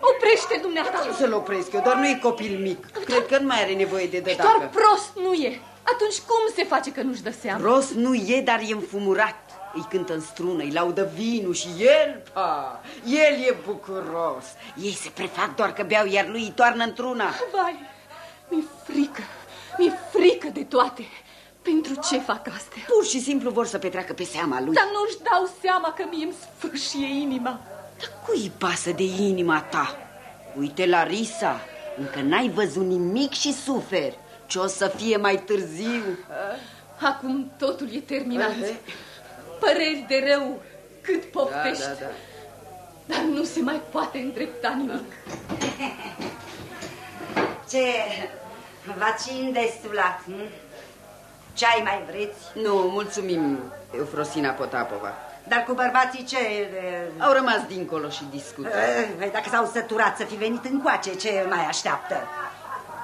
Oprește, dumneata! Cum să-l opresc eu? Doar nu e copil mic. Cred că nu mai are nevoie de Doar dădacă. prost nu e. Atunci cum se face că nu-și dă seama? Rost nu e, dar e înfumurat. Îi cântă în strună, îi laudă vinul și el, pa, el e bucuros. Ei se prefac doar că beau, iar lui îi toarnă într-una. Vai, mi-e frică, mi-e frică de toate. Pentru ce fac astea? Pur și simplu vor să petreacă pe seama lui. Dar nu-și dau seama că mie îmi sfârșie inima. Dar cui pasă de inima ta? Uite, Larisa, încă n-ai văzut nimic și suferi. Ce o să fie mai târziu? Acum totul e terminat. Eh, Păreri de rău, cât poftești. Da, da, da. Dar nu se mai poate îndrepta nimic. Ce vacin destulat, hm? Ce ai mai vreți? Nu, mulțumim, Eufrosina Potapova. Dar cu bărbații ce... e, Au rămas dincolo și discută. Eh, Dacă s-au săturat să fi venit încoace, ce mai așteaptă?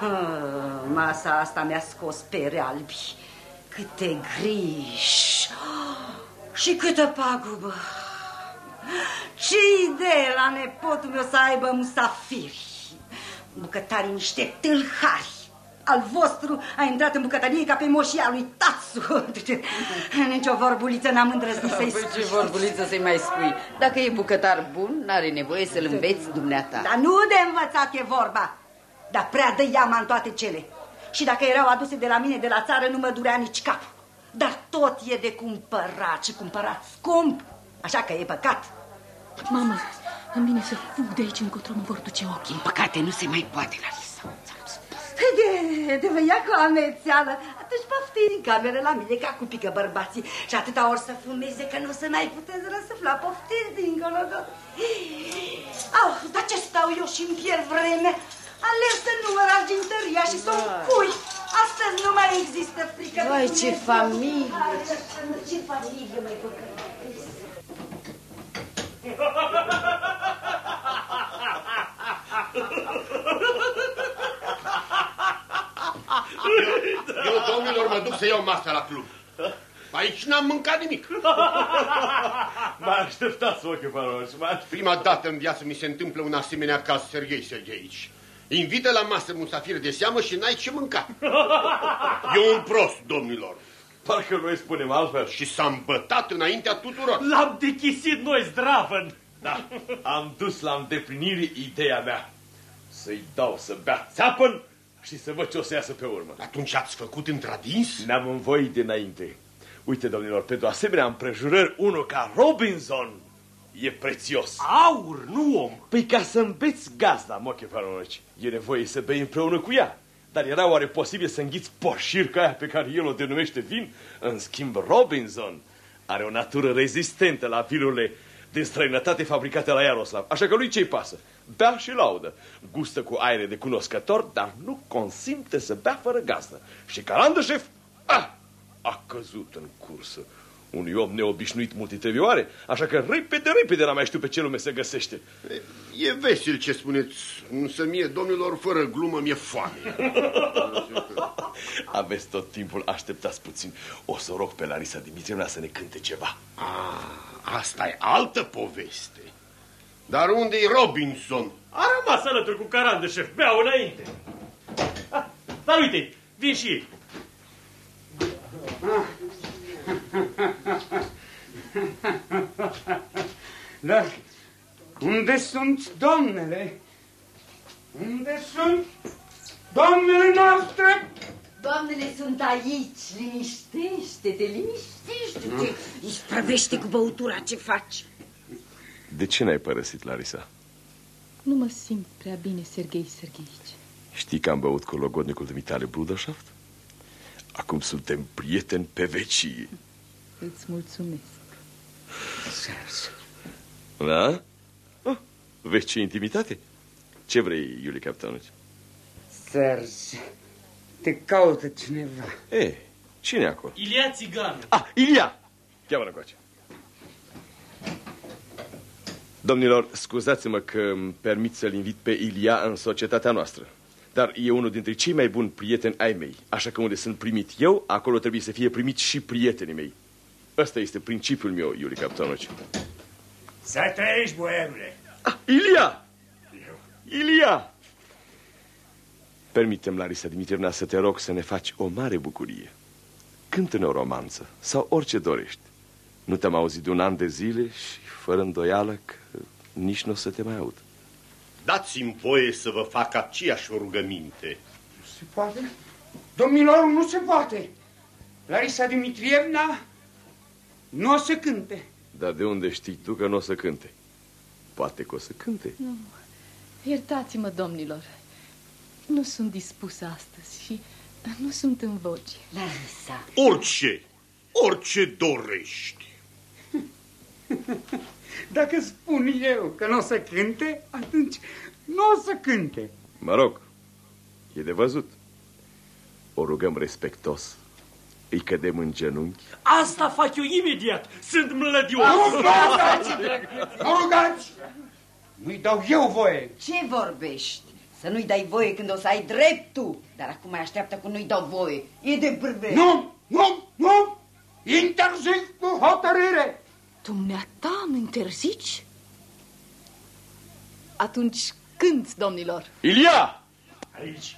Ah, Masa asta mi-a scos pere albi. Câte griji și câtă pagubă. Ce idee la nepotul meu să aibă musafiri. Bucătarii niște tâlhari. Al vostru a intrat în bucătărie ca pe moșia lui Tatsu. Nici o vorbuliță n-am îndrăznit să-i Păi ce spun. vorbuliță să-i mai spui? Dacă e bucătar bun, n-are nevoie să-l înveți dumneata. Dar nu de învățat e vorba, dar prea dă iama în toate cele. Și dacă erau aduse de la mine de la țară, nu mă durea nici cap. Dar tot e de cumpărat și cumpărat scump, așa că e păcat. Mamă, îmi vine să fug de aici încotro mă vor duce ochii. Din păcate, nu se mai poate, Larisa. De, de vă ia cu amețeală. și poftiți în cameră la mine ca cu pică bărbații. Și atâta ori să fumeze că nu o să mai puteți răsufla. Poftiți dincolo. Au, dar ce stau eu și-mi pierd vreme? Alerg să număr argintăria și să o pui. Astăzi nu mai există frică. Vai, ce familie! Ce familie, mai păcălit. Eu, eu, domnilor, mă duc să iau masa la club. Aici n-am mâncat nimic. Mă așteptați, ochi paroși, mă Prima dată în viață mi se întâmplă un asemenea caz Sergei Sergeici. Invită la masă musafir de seamă și n-ai ce mânca. E un prost, domnilor. Parcă noi spunem altfel. Și s-a îmbătat înaintea tuturor. L-am dechisit noi, zdravăn. Da, am dus la îndeplinire ideea mea. Să-i dau să bea țeapăn și să văd ce o să iasă pe urmă. Atunci ați făcut întradins? Ne-am învoit dinainte. Uite, domnilor, pentru asemenea împrejurări, unul ca Robinson e prețios. Aur, nu om. Păi ca să îmbeți gazda, moche faronici, e nevoie să bei împreună cu ea. Dar era oare posibil să înghiți poșirca aia pe care el o denumește vin? În schimb, Robinson are o natură rezistentă la vinurile din străinătate fabricate la Iaroslav. Așa că lui ce-i pasă? Bea și laudă. Gustă cu aere de cunoscător, dar nu consimte să bea fără gazdă. Și Calandășef, ah, a căzut în cursă. Unui om neobișnuit multitrevioare, așa că repede, repede n-am mai știu pe ce lume se găsește. E vesel ce spuneți, însă mie, domnilor, fără glumă, mi-e foame. Aveți tot timpul, așteptați puțin. O să rog pe Larisa Dimitrievna să ne cânte ceva. Ah, asta e altă poveste. Dar unde-i Robinson? A rămas alături cu caran de șef, beau înainte. Ah, dar uite, vin și ei. Dar unde sunt domnele? Unde sunt domnele noastre? Doamnele sunt aici, liniștește-te, liniștește-te. Isprăvește cu băutura ce faci. De ce n-ai părăsit, Larisa? Nu mă simt prea bine, Sergei Sergeici. Știi că am băut cu logodnicul Dumitale Brudoșaft? Acum suntem prieteni pe vecie. Îți mulțumesc. Da? Oh, vezi ce intimitate? Ce vrei, Iulie Capitanovici? Serge, te caută cineva. E, cine e acolo? Ilia Țigan. Ah, Ilia! Cheamă-l încoace. Domnilor, scuzați-mă că îmi permit să-l invit pe Ilia în societatea noastră. Dar e unul dintre cei mai buni prieteni ai mei. Așa că unde sunt primit eu, acolo trebuie să fie primit și prietenii mei. Ăsta este principiul meu, Iulie Capitanovici. Să trăiești, boierule. Ah, Ilia! Ilia! Permitem, Larisa Dimitrievna, să te rog să ne faci o mare bucurie. Cântă-ne o romanță sau orice dorești. Nu te-am auzit de un an de zile și fără îndoială că nici nu o să te mai aud. Dați-mi voie să vă fac aceeași rugăminte. Se poate? Domnilor, nu se poate. Larisa Dimitrievna nu o să cânte. Dar de unde știi tu că nu o să cânte? Poate că o să cânte. Nu. Iertați-mă, domnilor. Nu sunt dispusă astăzi și nu sunt în voce. Larisa. Orice, orice dorești. Dacă spun eu că nu o să cânte, atunci nu o să cânte. Mă rog, e de văzut. O rugăm respectos. Îi cădem în genunchi. Asta fac eu imediat. Sunt mlădios. Nu rugați! Nu rugați! Nu-i dau eu voie. Ce vorbești? Să nu-i dai voie când o să ai dreptul. Dar acum mai așteaptă că nu-i dau voie. E de bârbe. Nu, nu, nu! Interzic cu hotărâre! Dumneata îmi interzici? Atunci cânt, domnilor. Ilia! Aici.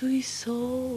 sweet soul.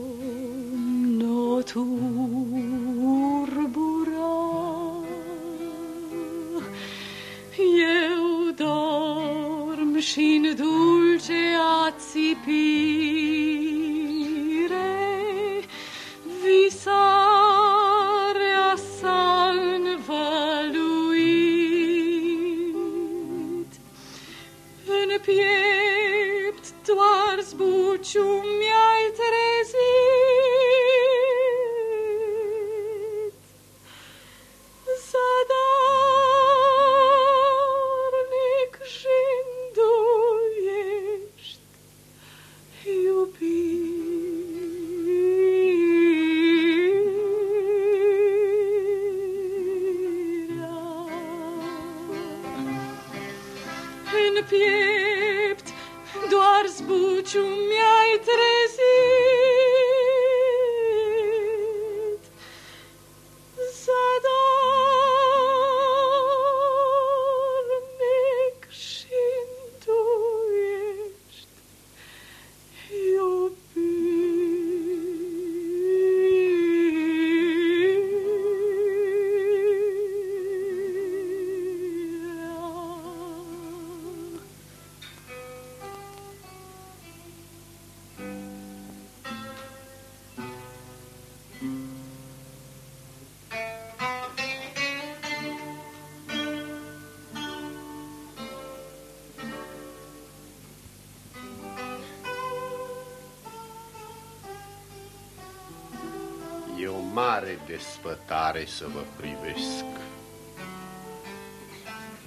Mare desfătare să vă privesc,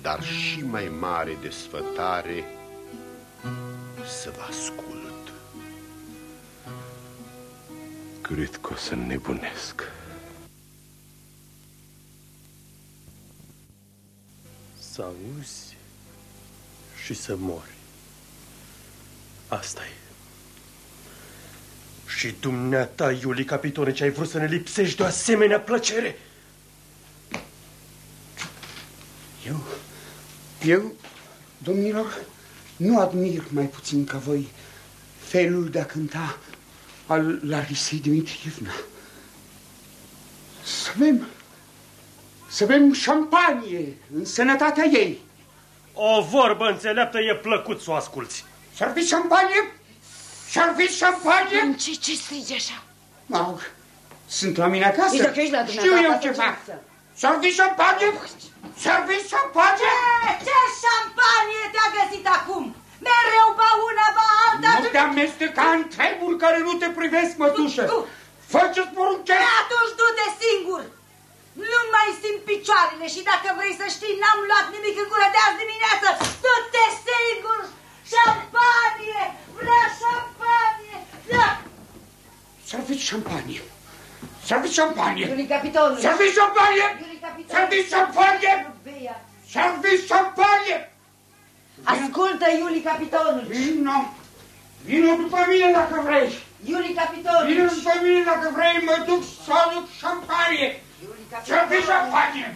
dar și mai mare desfătare să vă ascult. Cred că o să nebunesc. Să auzi și să mori. asta e. Și dumneata, Iuli Capitone, ce ai vrut să ne lipsești de o asemenea plăcere? Eu, eu, domnilor, nu admir mai puțin ca voi felul de a cânta al Larisei Dimitrievna. Să bem, să bem șampanie în sănătatea ei. O vorbă înțeleaptă e plăcut să o asculți. Serviți șampanie? Serviți șampanie? Ce, ce strigi așa? Mă rog, sunt la mine acasă. Nici dacă ești la Știu dumneata eu acasă, ce ce fac. să? Serviți șampanie? Serviți șampanie? Ce, ce șampanie te-a găsit acum? Mereu ba una, ba alta. Nu te amesteca în treburi care nu te privesc, mătușă. Fă ce-ți poruncesc. Atunci du-te singur. Nu mai simt picioarele și dacă vrei să știi, n-am luat nimic în gură de azi dimineață. Du-te singur! Șampanie! Vrea șampanie! Da! Serviți șampanie. Serviți șampanie. Iuri capitonul. Serviți șampanie. Iuri capitonul. Serviți șampanie. Bea. Serviți șampanie. Ascultă, Iuli capitonul. Vino. Vino după mine dacă vrei. Iuli capitonul. Vino după mine dacă vrei, mă duc să aduc șampanie. Serviți șampanie.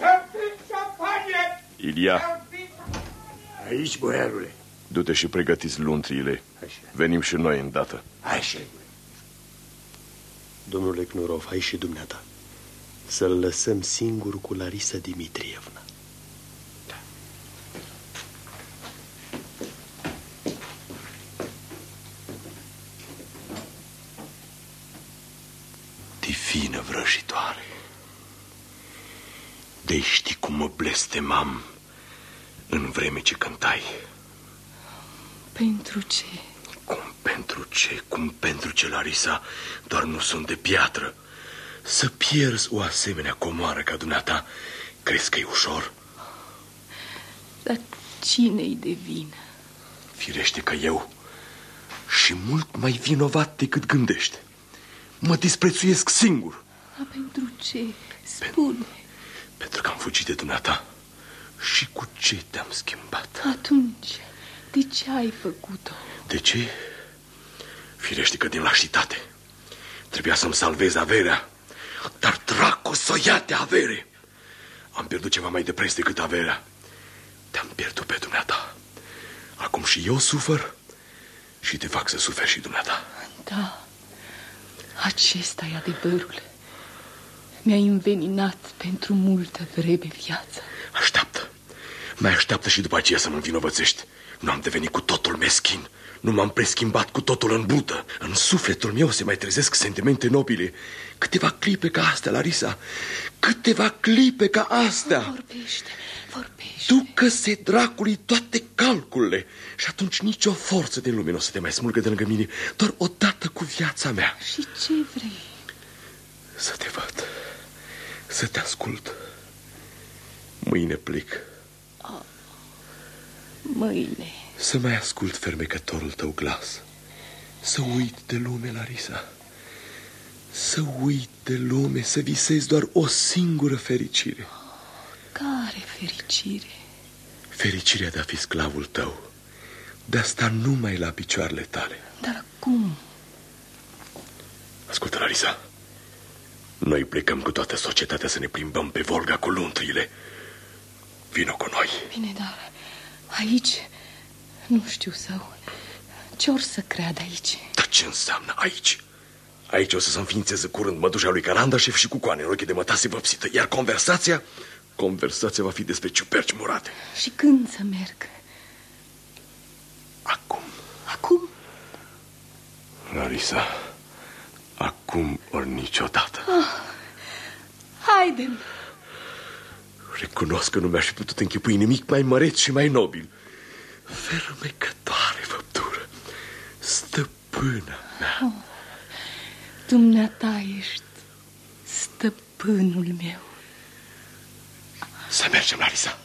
Serviți șampanie. Ilia, Aici, boiarule. du-te și pregătiți luntriile. Venim și noi îndată. Așa. Domnule Knurov, hai și dumneata. Să-l lăsăm singur cu Larisa Dimitrievna. Divină vrăjitoare. De știi cum mă blestemam în vreme ce cântai. Pentru ce? Cum pentru ce? Cum pentru ce, Larisa? Doar nu sunt de piatră. Să pierzi o asemenea comoară ca dumneata, crezi că e ușor? Dar cine-i de vină? Firește că eu și mult mai vinovat decât gândești. Mă disprețuiesc singur, A, pentru ce? Spune. pentru că am fugit de dumneata. Și cu ce te-am schimbat? Atunci, de ce ai făcut-o? De ce? Firește că din lașitate. Trebuia să-mi salvez averea. Dar dracu să o ia de avere. Am pierdut ceva mai de preț decât averea. Te-am pierdut pe dumneata. Acum și eu sufăr și te fac să suferi și dumneata. Da, acesta e adevărul. Mi-a înveninat pentru multă vreme viața. Așteaptă. Mai așteaptă și după aceea să mă învinovățești. Nu am devenit cu totul meschin. Nu m-am preschimbat cu totul în brută. În sufletul meu se mai trezesc sentimente nobile. Câteva clipe ca astea, Larisa. Câteva clipe ca astea. Vorbește, vorbește. Ducă-se dracului toate calculele și atunci nicio forță din lume nu o să te mai smulgă de lângă mine, doar odată cu viața mea. Și ce vrei? Să te văd, să te ascult. Mâine plec. Mâine. Să mai ascult fermecătorul tău glas. Să uit de lume, Larisa. Să uit de lume, să visez doar o singură fericire. Care fericire? Fericirea de a fi sclavul tău. De a sta numai la picioarele tale. Dar cum? Ascultă, Larisa. Noi plecăm cu toată societatea să ne plimbăm pe Volga cu luntrile. Vino cu noi. Bine, dar aici nu știu să... Ce or să creadă aici? Dar ce înseamnă aici? Aici o să se înființeze curând mădușa lui Carandașev și cu coane în ochii de mătase văpsită. Iar conversația... Conversația va fi despre ciuperci murate. Și când să merg? Acum. Acum? Larisa, acum ori niciodată. Ah, haide Recunosc că nu mi-aș fi putut închipui nimic mai măreț și mai nobil. Fermecătoare făptură, stăpână mea. Oh, dumneata ești stăpânul meu. Să mergem, Larisa.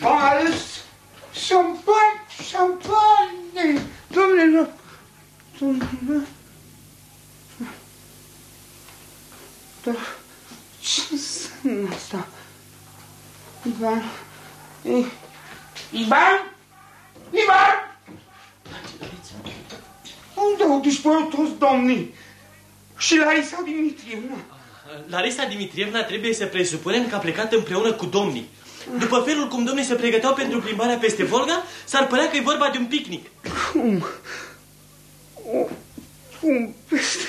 Charles, șampanie, șampanie, domnilor, domnilor. Dar ce înseamnă asta? Ivan, Ei, Ivan, Ivan! Unde au dispărut toți domnii? Și Larisa Dimitrievna? Larisa Dimitrievna trebuie să presupunem că a plecat împreună cu domnii. După felul cum domnii se pregăteau pentru plimbarea peste Volga, s-ar părea că e vorba de un picnic. Cum? O, cum peste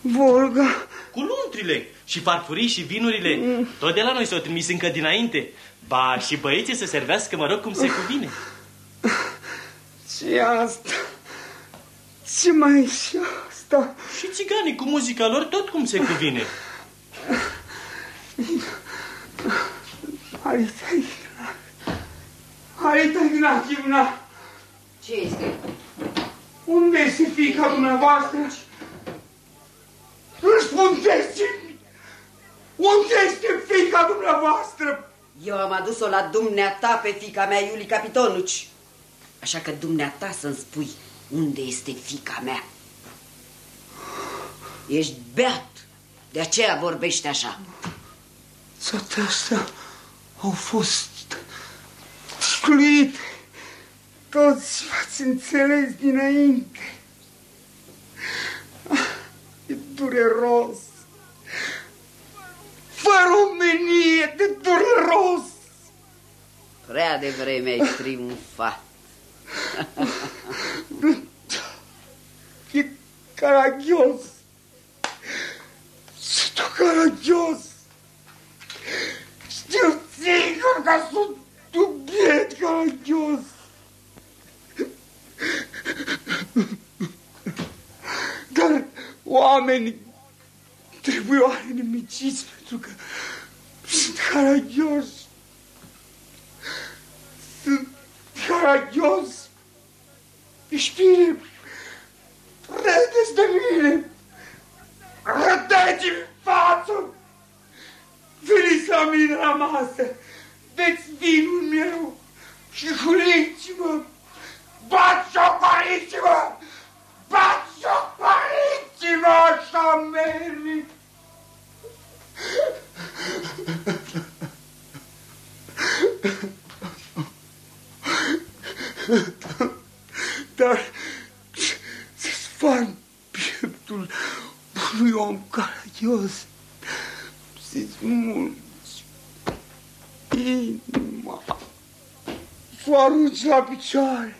Volga? Cu luntrile și farfurii și vinurile. Tot de la noi s-au trimis încă dinainte. Ba, și băieții să servească, mă rog, cum se cuvine. ce asta? Ce mai e și asta? Și țiganii cu muzica lor tot cum se cuvine. Arita Ignat. Arita Ignatievna. Ce este? Unde este fiica dumneavoastră? Răspundeți-mi! Unde este fiica dumneavoastră? Eu am adus-o la dumneata pe fica mea, Iuli Capitonuci. Așa că dumneata să-mi spui unde este fica mea. Ești beat, de aceea vorbește așa. Toate astea au fost excluite. Toți v-ați înțeles dinainte. E dureros. Fără omenie de dureros. Prea devreme ai triumfat. E caragios. Sunt caragios. Știu sigur că sunt un biet caragios. Dar oamenii trebuie oare nemiciți pentru că sunt caragios. Sunt caragios. Ești bine. Râdeți de mine. Râdeți-mi față. Veniți la mine la masă. Beți vinul meu și huliți-mă. Baciocoriți-mă! Baciocoriți-mă așa merit! Dar să-ți fac pieptul unui om caragios, să-ți mulți inima, să o arunci la picioare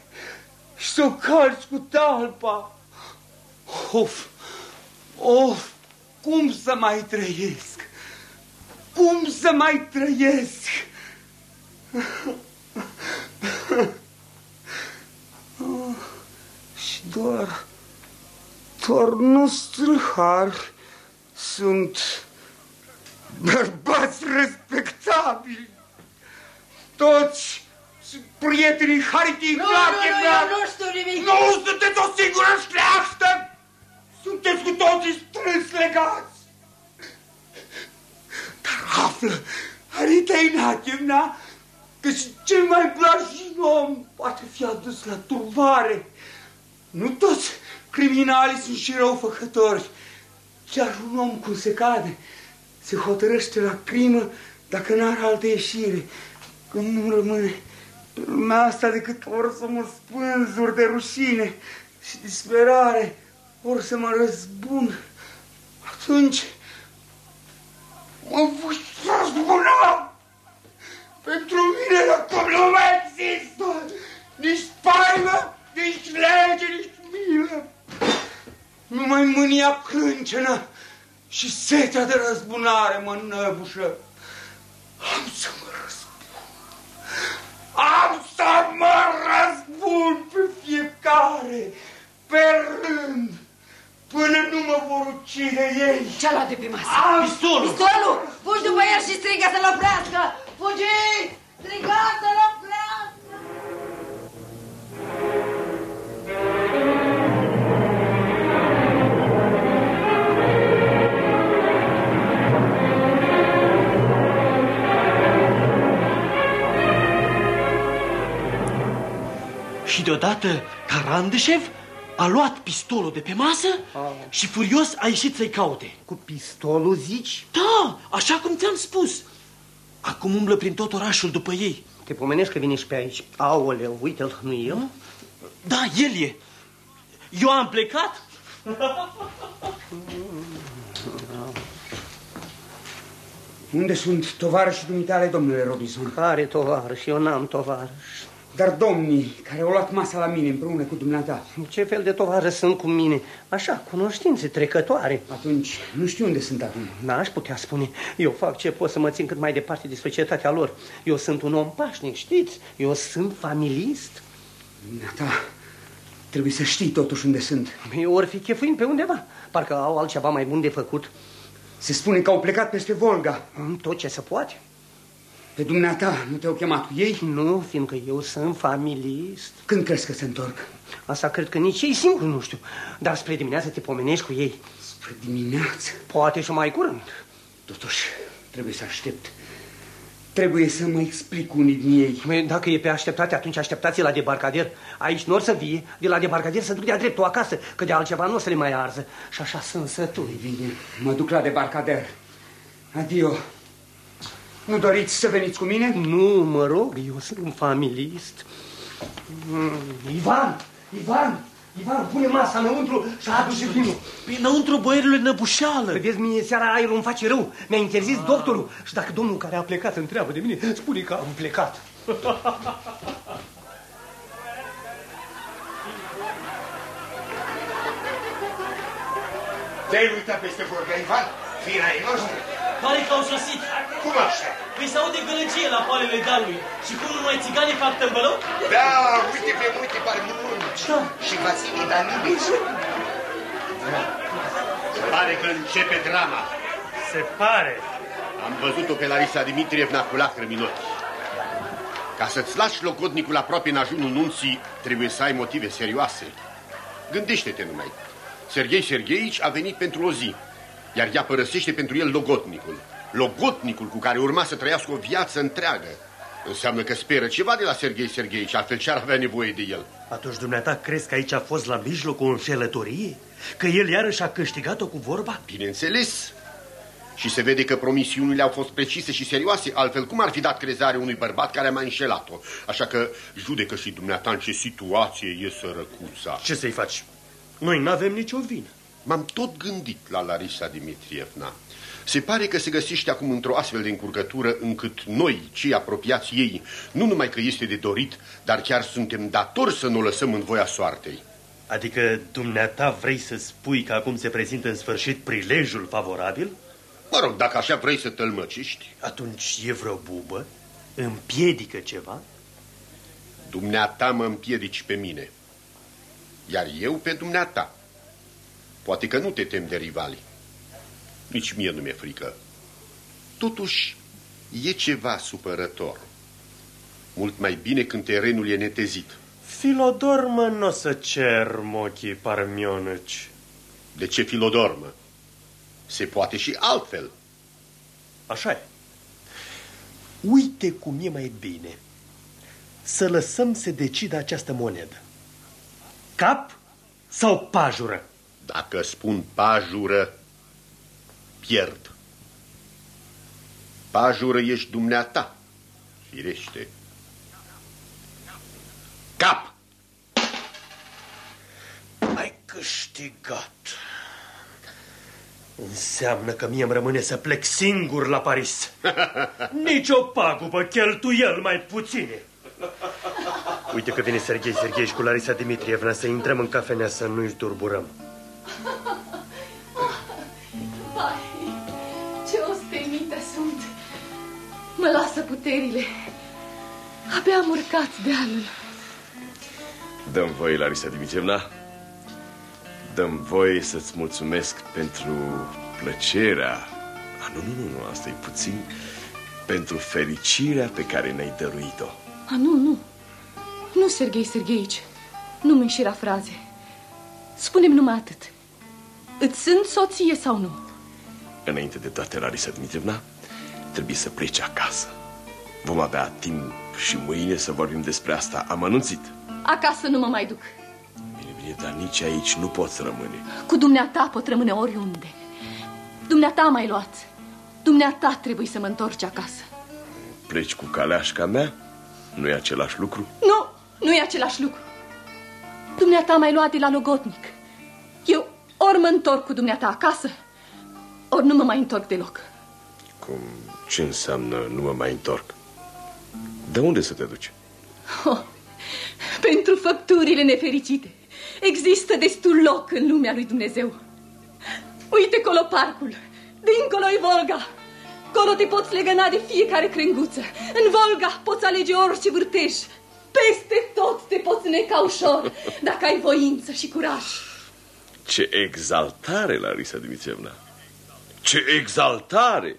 și să o calci cu talpa. Of, of, cum să mai trăiesc? Cum să mai trăiesc? Oh, și doar, doar nu stâlhari sunt bărbați respectabili. Toți sunt prietenii Haritii Nu, nu, nu, eu nu știu nimic. Nu sunteți o singură șleachtă! Sunteți cu toții strâns legați! Dar află, Harita Inachevna, că și cel mai blajin om poate fi adus la turvare. Nu toți criminalii sunt și răufăcători. Chiar un om cum se cade se hotărăște la crimă dacă n-are altă ieșire. Când nu rămâne pe lumea asta decât ori să mă spânzur de rușine și disperare, ori să mă răzbun. Atunci mă voi răzbuna. Pentru mine acum nu mai există nici spaimă, nici lege, nici milă. Numai mânia crâncenă și setea de răzbunare mă năbușă. Am să mă răzbun. Am să mă răzbun pe fiecare, pe rând, până nu mă vor ucide ei. Ce-a luat de pe masă? Am Pistolul! Pistolul! Fugi după el și strigă să-l oprească! Fugi! Strigați să-l oprească! Și deodată Carandășev a luat pistolul de pe masă și furios a ieșit să-i caute. Cu pistolul zici? Da, așa cum ți-am spus. Acum umblă prin tot orașul după ei. Te pomenești că vine și pe aici. Aoleu, uite-l, nu el? Da, el e. Eu am plecat. Unde sunt tovarășii dumitale, domnule Robinson? Care tovarăș? Eu n-am tovarăș. Dar domnii care au luat masa la mine împreună cu dumneata. Ce fel de tovară sunt cu mine? Așa, cunoștințe trecătoare. Atunci, nu știu unde sunt acum. N-aș putea spune. Eu fac ce pot să mă țin cât mai departe de societatea lor. Eu sunt un om pașnic, știți? Eu sunt familist. Dumneata, Trebuie să știi totuși unde sunt. Eu ori fi chefuind pe undeva. Parcă au altceva mai bun de făcut. Se spune că au plecat peste Volga. Tot ce se poate. Pe dumneata nu te-au chemat cu ei? Nu, fiindcă eu sunt familist. Când crezi că se întorc? Asta cred că nici ei singuri nu știu. Dar spre dimineață te pomenești cu ei. Spre dimineață? Poate și mai curând. Totuși, trebuie să aștept. Trebuie să mă explic unii din ei. Dacă e pe așteptate, atunci așteptați la debarcader. Aici nu or să vie, de la debarcader să duc de-a dreptul acasă, că de altceva nu o să le mai arză. Și așa sunt sături. Bine, mă duc la debarcader. Adio. Nu doriți să veniți cu mine? Nu, mă rog, eu sunt familist. Mm, Ivan, Ivan, Ivan, pune masa înăuntru și adu-și vinul. Păi înăuntru boierile năbușeală. Vedeți, mie seara aerul îmi face rău. Mi-a interzis doctorul. Și dacă domnul care a plecat întreabă de mine, spune că am plecat. Te-ai uitat peste vorga, Ivan? Firea ai noștri? Pare că au sosit. Cum așa? Păi se aude gălăgie la palele dealului. Și cum numai țiganii fac tămbălău? Da, uite pe multe parmânci. Da. Și Vasilii Danibici. Se pare că începe drama. Se pare. Am văzut-o pe Larisa Dimitrievna cu lacrimi în ochi. Ca să-ți lași logodnicul aproape în ajunul nunții, trebuie să ai motive serioase. Gândește-te numai. Serghei Sergheici a venit pentru o zi, iar ea părăsește pentru el logotnicul. Logotnicul cu care urma să trăiască o viață întreagă. Înseamnă că speră ceva de la Serghei Sergheici, altfel ce ar avea nevoie de el. Atunci dumneata crezi că aici a fost la mijloc o înșelătorie? Că el iarăși a câștigat-o cu vorba? Bineînțeles. Și se vede că promisiunile au fost precise și serioase, altfel cum ar fi dat crezare unui bărbat care a mai înșelat-o? Așa că judecă și dumneata în ce situație e sărăcuța. Ce să-i faci? Noi n-avem nicio vină. M-am tot gândit la Larisa Dimitrievna. Se pare că se găsește acum într-o astfel de încurcătură încât noi, cei apropiați ei, nu numai că este de dorit, dar chiar suntem datori să nu o lăsăm în voia soartei. Adică dumneata vrei să spui că acum se prezintă în sfârșit prilejul favorabil? Mă rog, dacă așa vrei să tălmăciști. Atunci e vreo bubă? Împiedică ceva? Dumneata mă împiedici pe mine, iar eu pe dumneata. Poate că nu te tem de rivali. Nici mie nu mi-e frică. Totuși, e ceva supărător. Mult mai bine când terenul e netezit. Filodormă nu o să cer ochii parmionăci. De ce filodormă? Se poate și altfel. Așa e. Uite cum e mai bine să lăsăm să decidă această monedă. Cap sau pajură? Dacă spun pajură, pierd. Pajură ești dumneata, firește. Cap! Ai câștigat. Înseamnă că mie îmi rămâne să plec singur la Paris. Nici o pagubă, cheltuiel mai puține. Uite că vine Serghei Serghei și cu Larisa Dimitrievna să intrăm în cafenea să nu-i turburăm. Vai, ce ostenită sunt. Mă lasă puterile. Abia am urcat dealul. Dăm voie, Larisa Dimitrievna. Dăm voie să-ți mulțumesc pentru plăcerea... A, nu, nu, nu, nu, asta e puțin... Pentru fericirea pe care ne-ai dăruit-o. A, nu, nu. Nu, Serghei Sergheici. Nu-mi înșira fraze. Spune-mi numai atât. Îți sunt soție sau nu? Înainte de toate, Larisa Dimitrievna, trebuie să pleci acasă. Vom avea timp și mâine să vorbim despre asta amănunțit. Acasă nu mă mai duc. Bine, bine, dar nici aici nu poți rămâne. Cu dumneata pot rămâne oriunde. Dumneata m-ai luat. Dumneata trebuie să mă întorci acasă. Pleci cu caleașca mea? Nu e același lucru? Nu, nu e același lucru. Dumneata m-ai luat de la logotnic. Eu ori mă întorc cu dumneata acasă, ori nu mă mai întorc deloc. Cum? Ce înseamnă nu mă mai întorc? De unde să te duci? Oh, pentru făpturile nefericite există destul loc în lumea lui Dumnezeu. Uite colo parcul, dincolo e Volga. Colo te poți legăna de fiecare crenguță. În Volga poți alege orice vârtej. Peste tot te poți neca ușor, dacă ai voință și curaj. Ce exaltare, Larisa Dimitrievna! Ce exaltare!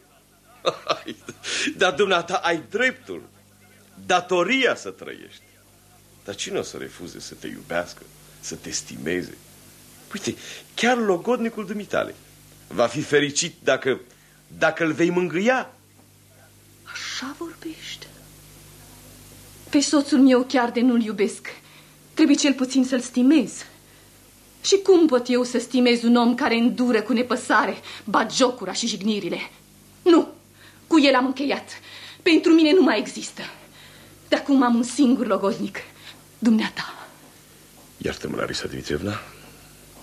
Dar dumneata ai dreptul, datoria să trăiești. Dar cine o să refuze să te iubească, să te stimeze? Uite, chiar logodnicul dumitale va fi fericit dacă, dacă îl vei mângâia. Așa vorbește. Pe soțul meu chiar de nu-l iubesc. Trebuie cel puțin să-l stimez. Și cum pot eu să stimez un om care îndură cu nepăsare bagiocura și jignirile? Nu, cu el am încheiat. Pentru mine nu mai există. De acum am un singur logodnic, dumneata. Iartă-mă, Larisa Dimitrievna.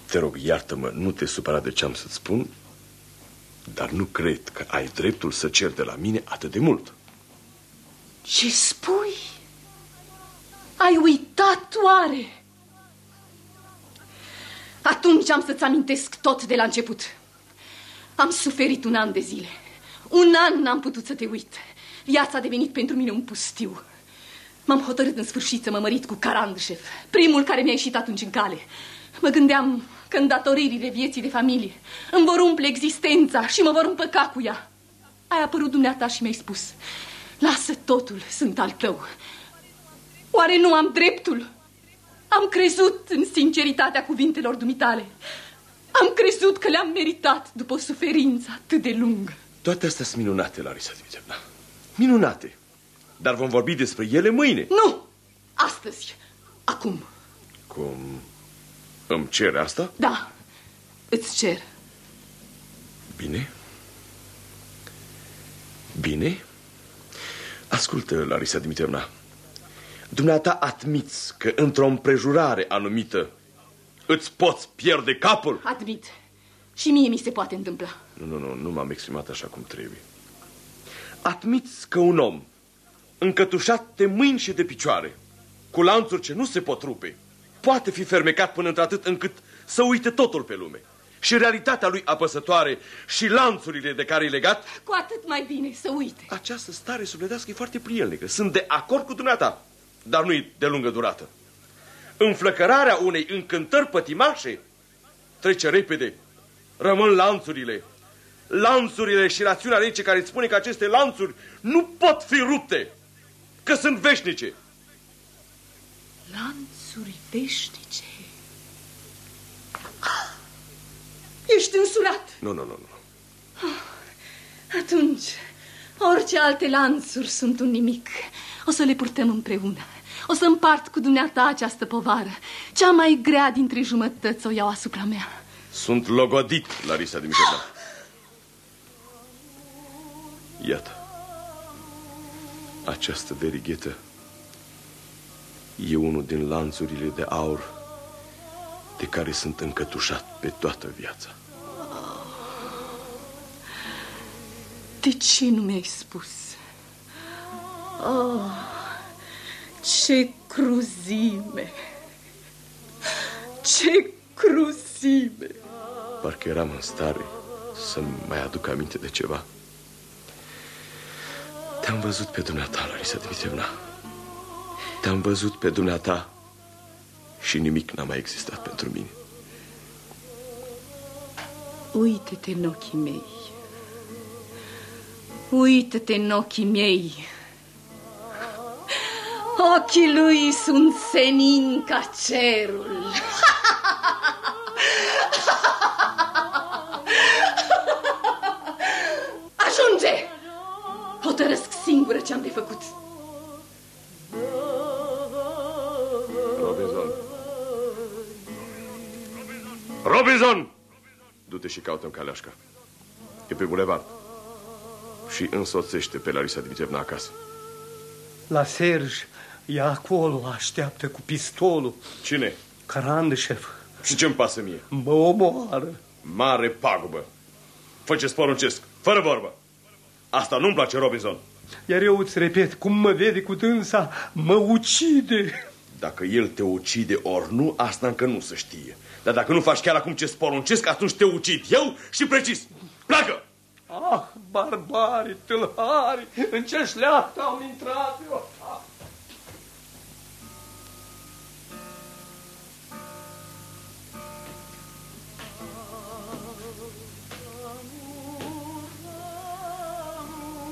Te rog, iartă-mă, nu te supăra de ce am să-ți spun, dar nu cred că ai dreptul să cer de la mine atât de mult. Ce spui? Ai uitat oare? Atunci am să-ți amintesc tot de la început. Am suferit un an de zile. Un an n-am putut să te uit. Viața a devenit pentru mine un pustiu. M-am hotărât în sfârșit să mă mărit cu Carandșev, primul care mi-a ieșit atunci în cale. Mă gândeam că îndatoririle vieții de familie îmi vor umple existența și mă vor împăca cu ea. Ai apărut dumneata și mi-ai spus, lasă totul, sunt al tău. Oare nu am dreptul? Am crezut în sinceritatea cuvintelor dumitale. Am crezut că le-am meritat după o suferință atât de lungă. Toate astea sunt minunate, Larisa Dimitrievna. Minunate. Dar vom vorbi despre ele mâine. Nu! Astăzi. Acum. Cum? Îmi cere asta? Da. Îți cer. Bine. Bine. Ascultă, Larisa Dimitrievna. Dumneata admiți că într-o împrejurare anumită îți poți pierde capul? Admit. Și mie mi se poate întâmpla. Nu, nu, nu, nu m-am exprimat așa cum trebuie. Admiți că un om încătușat de mâini și de picioare, cu lanțuri ce nu se pot rupe, poate fi fermecat până într-atât încât să uite totul pe lume. Și realitatea lui apăsătoare și lanțurile de care e legat... Cu atât mai bine să uite. Această stare sufletească e foarte prielnică. Sunt de acord cu dumneata, dar nu e de lungă durată. Înflăcărarea unei încântări pătimașe trece repede. Rămân lanțurile. Lanțurile și rațiunea rece care îți spune că aceste lanțuri nu pot fi rupte, că sunt veșnice. Lanțuri veșnice? Ești însurat. Nu, nu, nu. nu. Atunci, orice alte lanțuri sunt un nimic. O să le purtăm împreună. O să împart cu dumneata această povară. Cea mai grea dintre jumătăți o iau asupra mea. Sunt logodit, Larisa Dimitrievna. Iată. Această verighetă e unul din lanțurile de aur de care sunt încătușat pe toată viața. De ce nu mi-ai spus? Oh, ce cruzime! Ce cruzime! Parcă eram în stare să-mi mai aduc aminte de ceva. Te-am văzut pe dumneata, Larisa Dimitrievna. Te-am văzut pe dumneata și nimic n-a mai existat pentru mine. Uită-te în ochii mei. Uită-te în ochii mei. Ochii lui sunt senin ca cerul. Ajunge! Hotărăsc singură ce am de făcut. Robinson. Robinson! Du-te și caută-mi caleașca. E pe bulevard. Și însoțește pe Larisa Dimitrievna acasă. La Serj, e acolo, așteaptă cu pistolul. Cine? Carandășef. Și ce-mi pasă mie? Mă omoară. Mare pagubă. Fă ce poruncesc, fără vorbă. Asta nu-mi place, Robinson. Iar eu îți repet, cum mă vede cu dânsa, mă ucide. Dacă el te ucide ori nu, asta încă nu se știe. Dar dacă nu faci chiar acum ce poruncesc, atunci te ucid eu și precis. Pleacă! Ah, barbari, tâlhari, în ce șleată am intrat eu.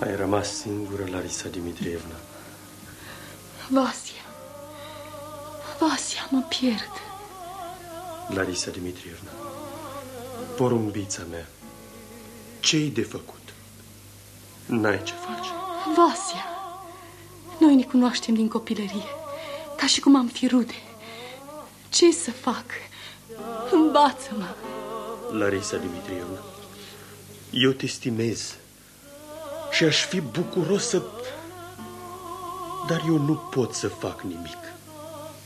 Ai rămas singură, Larisa Dimitrievna. Vasia. Vasia, mă pierd. Larisa Dimitrievna, porumbița mea, ce-i de făcut? N-ai ce face. Vasia. Noi ne cunoaștem din copilărie, ca și cum am fi rude. Ce să fac? Învață-mă. Larisa Dimitrievna, eu te stimez și aș fi bucuros să... Dar eu nu pot să fac nimic.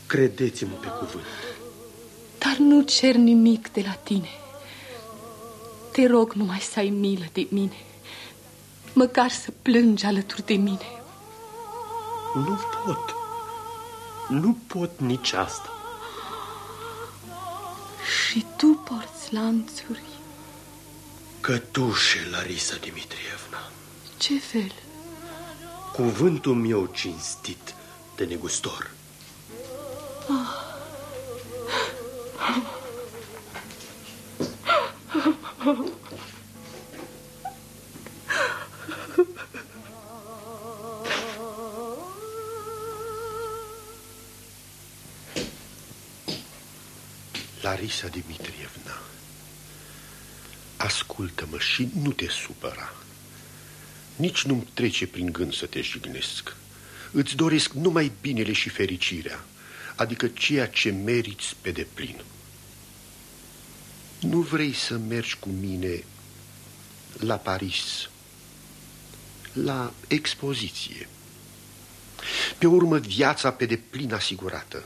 Credeți-mă pe cuvânt. Dar nu cer nimic de la tine. Te rog numai să ai milă de mine. Măcar să plângi alături de mine. Nu pot. Nu pot nici asta. Și tu porți lanțuri. Cătușe, Larisa Dimitrievna. Ce fel? Cuvântul meu cinstit de negustor. Ah. Larisa Dimitrievna, ascultă-mă și nu te supăra. Nici nu-mi trece prin gând să te jignesc. Îți doresc numai binele și fericirea, adică ceea ce meriți pe deplin. Nu vrei să mergi cu mine la Paris, la expoziție. Pe urmă, viața pe deplin asigurată.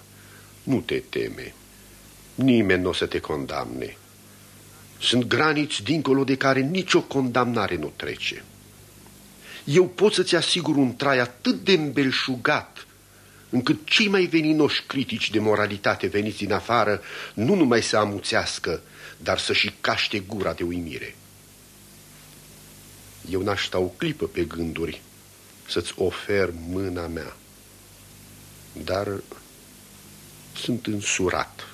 Nu te teme. Nimeni nu o să te condamne. Sunt graniți dincolo de care nicio condamnare nu trece. Eu pot să-ți asigur un trai atât de îmbelșugat, încât cei mai veninoși critici de moralitate veniți din afară nu numai să amuțească, dar să și caște gura de uimire. Eu n-aș sta o clipă pe gânduri să-ți ofer mâna mea, dar sunt însurat.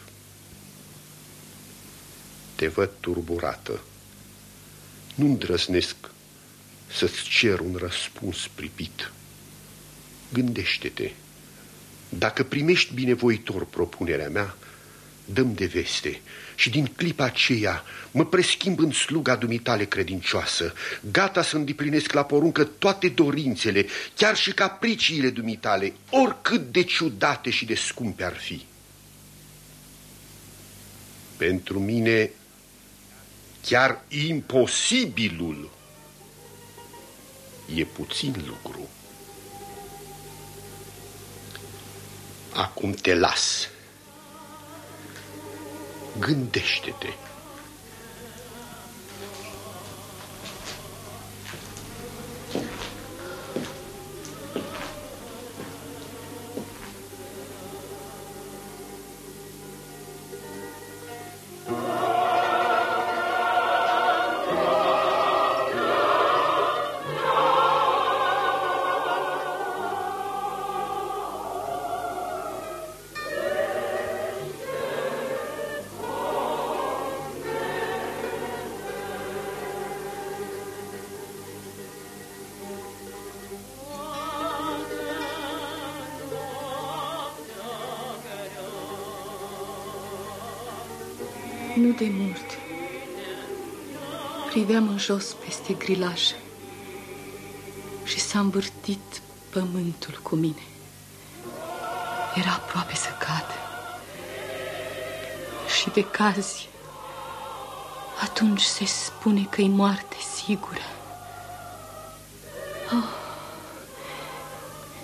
Te văd turburată. Nu îndrăznesc să-ți cer un răspuns pripit. Gândește-te. Dacă primești binevoitor propunerea mea, dăm de veste și din clipa aceea mă preschimb în sluga dumitale credincioasă, gata să îndeplinesc la poruncă toate dorințele, chiar și capriciile dumitale, oricât de ciudate și de scumpe ar fi. Pentru mine, chiar imposibilul e puțin lucru. Acum te las. Gândește-te. În jos peste grilaj și s-a învârtit pământul cu mine. Era aproape să cad. Și de cazi, atunci se spune că e moarte sigură. Oh,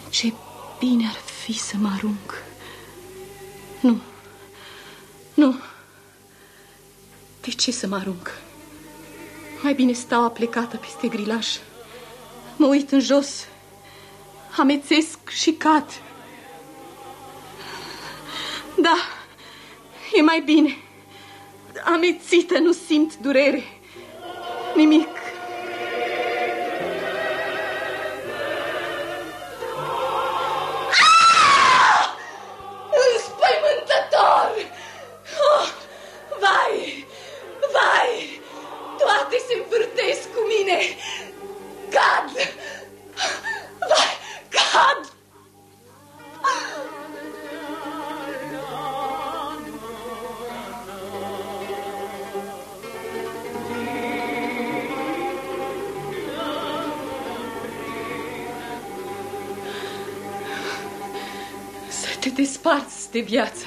ce bine ar fi să mă arunc. Nu, nu. De ce să mă arunc? Mai bine stau aplecată peste grilaj. Mă uit în jos, amețesc și cad. Da, e mai bine. Amețită, nu simt durere. Nimic. Viață.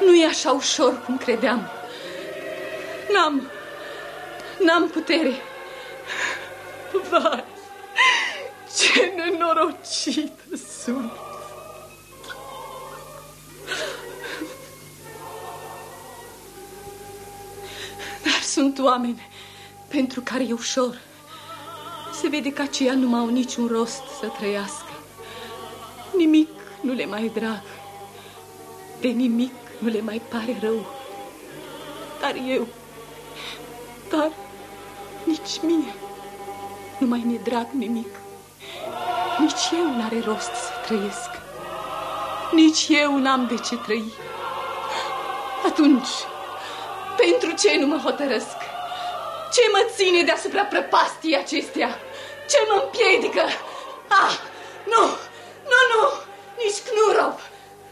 Nu e așa ușor cum credeam. N-am... N-am putere. Vai, ce nenorocită sunt. Dar sunt oameni pentru care e ușor. Se vede că aceia nu mai au niciun rost să trăiască. Nimic nu le mai drag. De nimic nu le mai pare rău. Dar eu, dar nici mie nu mai mi-e drag nimic. Nici eu n-are rost să trăiesc. Nici eu n-am de ce trăi. Atunci, pentru ce nu mă hotărăsc? Ce mă ține deasupra prăpastii acestea? Ce mă împiedică? Ah, nu, nu, nu, nici Knurov,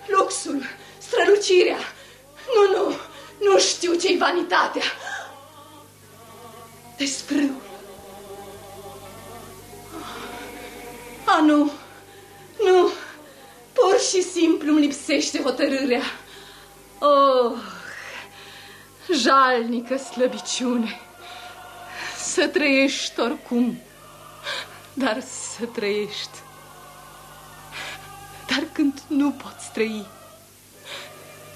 luxul, strălucirea. Nu, nu, nu știu ce-i vanitatea. Desfrâul. A, nu, nu, pur și simplu îmi lipsește hotărârea. Oh, jalnică slăbiciune. Să trăiești oricum, dar să trăiești. Dar când nu poți trăi,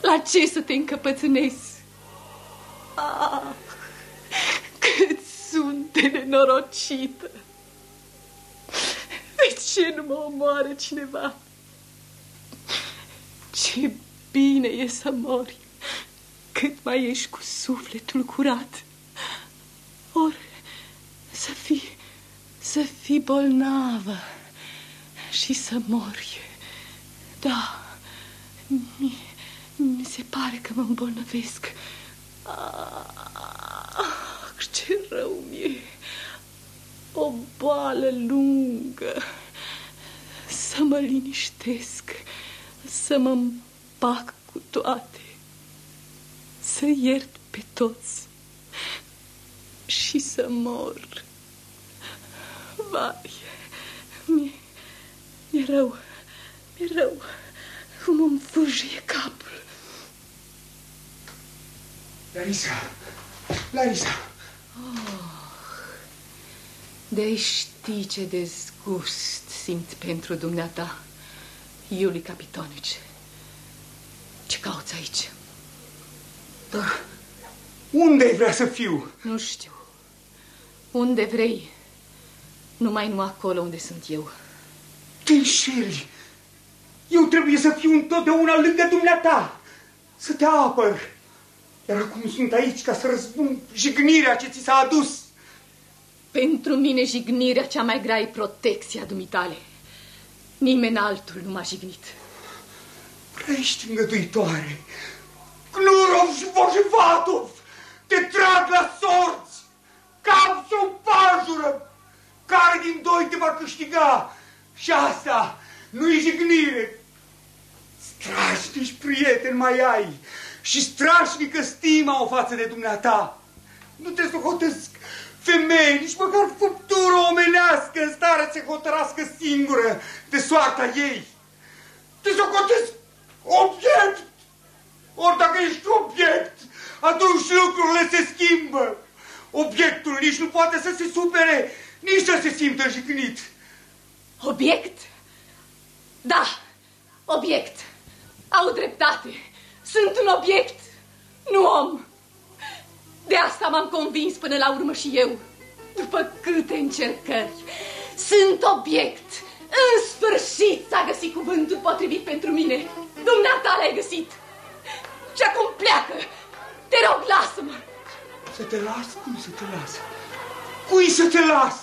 la ce să te încăpățânezi? Ah, cât sunt de nenorocită! De ce nu mă omoară cineva? Ce bine e să mori cât mai ești cu sufletul curat. Ori să fii, să fii bolnavă și să mori. Da, mi, mi se pare că mă îmbolnăvesc. Ah, ce rău mi-e. O boală lungă. Să mă liniștesc, să mă împac cu toate, să iert pe toți și să mor. Vai, mi-e mi rău, mi-e rău, cum îmi fâșie capul. Larisa, Larisa. Oh, de știi ce dezgust simt pentru dumneata, Iuli Capitonici. Ce cauți aici? Dar unde vrea să fiu? Nu știu. Unde vrei. Numai nu acolo unde sunt eu. Te înșeli. Eu trebuie să fiu întotdeauna lângă dumneata. Să te apăr. Iar acum sunt aici ca să răspund jignirea ce ți s-a adus. Pentru mine jignirea cea mai grea e protecția dumitale. Nimeni altul nu m-a jignit. Prea ești îngăduitoare. Knurov și Vojevatov te trag la sorți. Cam o pajură. Care din doi te va câștiga? Și asta nu-i jignire. Strașnici prieteni mai ai și strașnică stima o față de dumneata. Nu te sohotesc femei, nici măcar făptură omenească în stare să hotărască singură de soarta ei. Te socotesc obiect. Ori dacă ești obiect, atunci lucrurile se schimbă. Obiectul nici nu poate să se supere, nici să se simtă jignit. Obiect? Da, obiect. Au dreptate. Sunt un obiect, nu om. De asta m-am convins până la urmă și eu, după câte încercări. Sunt obiect. În sfârșit s-a găsit cuvântul potrivit pentru mine. Dumneata l-ai găsit. Și acum pleacă. Te rog, lasă-mă. Să te las? Cum să te las? Cui să te las?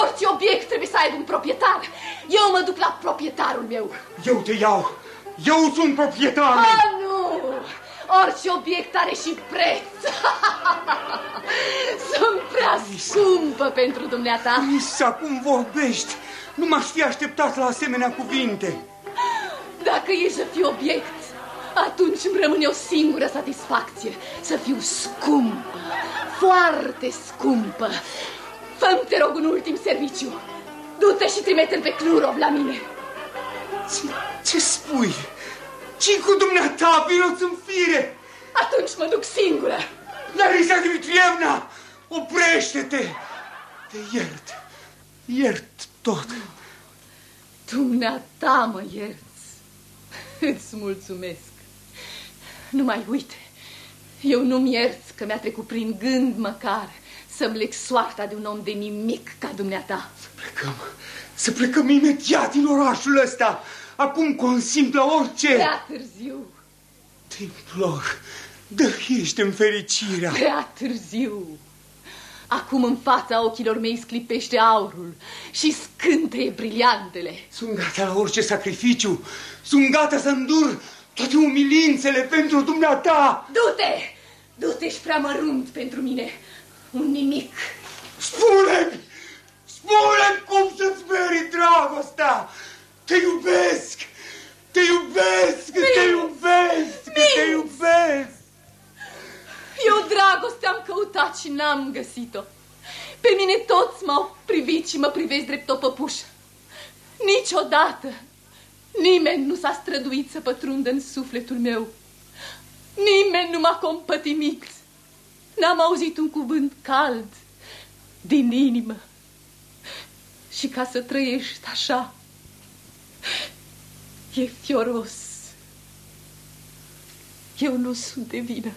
Orice obiect trebuie să aibă un proprietar. Eu mă duc la proprietarul meu. Eu te iau. Eu sunt proprietarul. Ah, nu! Orice obiect are și preț. Sunt prea scumpă pentru dumneata. Lisa, cum vorbești? Nu m-aș fi așteptat la asemenea cuvinte. Dacă e să fiu obiect, atunci îmi rămâne o singură satisfacție. Să fiu scumpă, foarte scumpă. fă te rog, un ultim serviciu. Du-te și trimite-l pe Clurov la mine. Ce, ce spui? Ce cu dumneata? Vinoți în fire! Atunci mă duc singură. Larisa Dimitrievna, oprește-te! Te iert, iert tot. Dumneata mă ierți. Îți mulțumesc. Nu mai uite, eu nu-mi ierți că mi-a trecut prin gând măcar să-mi leg soarta de un om de nimic ca dumneata. Să plecăm, să plecăm imediat din orașul ăsta. Acum consimt la orice. Prea târziu. Te implor, dăhiește în fericirea. Prea târziu. Acum în fața ochilor mei sclipește aurul și scânteie briliantele. Sunt gata la orice sacrificiu. Sunt gata să îndur toate umilințele pentru dumneata. Du-te! Du-te, ești prea mărunt pentru mine. Un nimic. Spune-mi! Spune-mi cum să-ți meri dragostea! Te iubesc! Te iubesc! Miu! Te iubesc! Miu! Te iubesc! Eu dragoste am căutat și n-am găsit-o. Pe mine toți m-au privit și mă privesc drept o păpușă. Niciodată nimeni nu s-a străduit să pătrundă în sufletul meu. Nimeni nu m-a compătimit. N-am auzit un cuvânt cald din inimă. Și ca să trăiești așa, e fioros. Eu nu sunt de vină.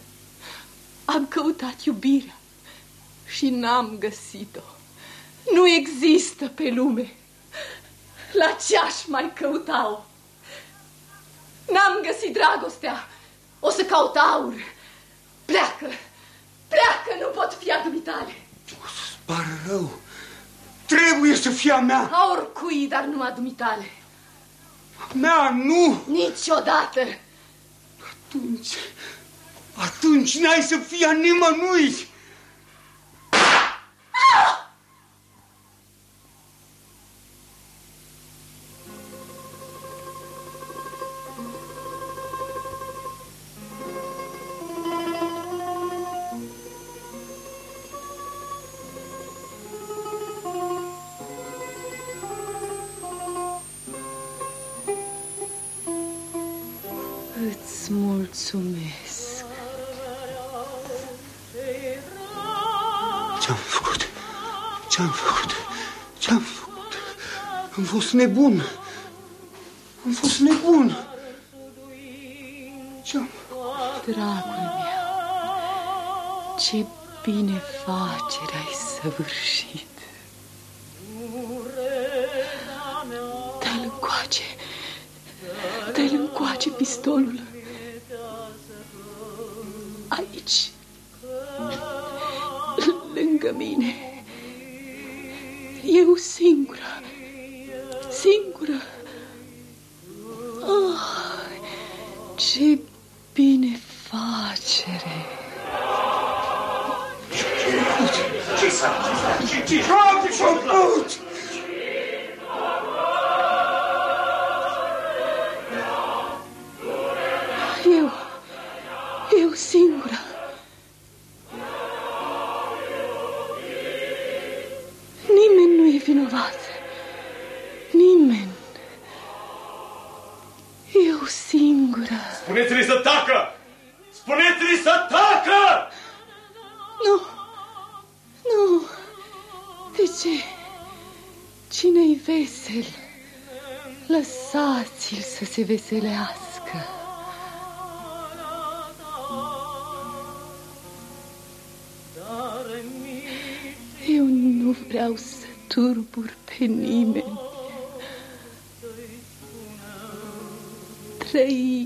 Am căutat iubirea și n-am găsit-o. Nu există pe lume. La ce aș mai căuta-o? N-am găsit dragostea. O să caut aur. Pleacă! Pleacă, nu pot fi a dumitale. O să-ți pară rău. Trebuie să fie a mea. A oricui, dar nu a dumitale. A mea, nu. Niciodată. Atunci, atunci n-ai să fie a nimănui. Ah! Fost nebun. Am fost nebun. Ce-am Dragul meu, ce binefacere ai săvârșit. Dă-l încoace. Dă-l încoace pistolul. Aici. Lângă mine. Eu singură. Singură. Ce s-a se veselească. Eu nu vreau să turbur pe nimeni. Trăiți.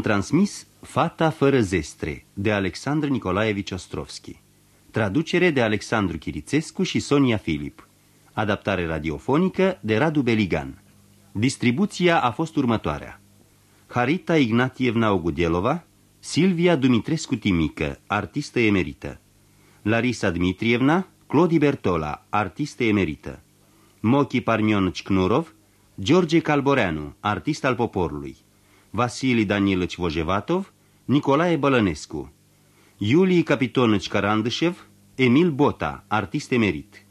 Am transmis Fata fără zestre de Alexandru Nicolaevici Ostrovski. Traducere de Alexandru Chirițescu și Sonia Filip. Adaptare radiofonică de Radu Beligan. Distribuția a fost următoarea. Harita Ignatievna Ogudelova, Silvia Dumitrescu Timică, artistă emerită. Larisa Dmitrievna, Clodi Bertola, artistă emerită. Mochi Parmion Cnurov, George Calboreanu, artist al poporului. Vasili Danilici Vojevatov, Nicolae Bălănescu. Iulii Capitonici Carandâșev, Emil Bota, artist emerit.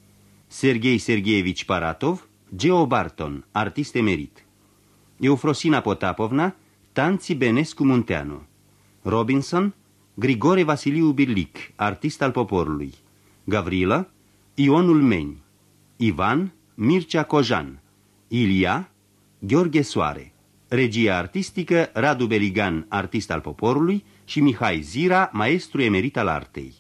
Sergei Sergeevici Paratov, Geo Barton, artist emerit. Eufrosina Potapovna, Tanți Benescu Munteanu. Robinson, Grigore Vasiliu Birlic, artist al poporului. Gavrila, Ionul Meni. Ivan, Mircea Cojan. Ilia, Gheorghe Soare. Regia artistică, Radu Beligan, artist al poporului și Mihai Zira, maestru emerit al artei.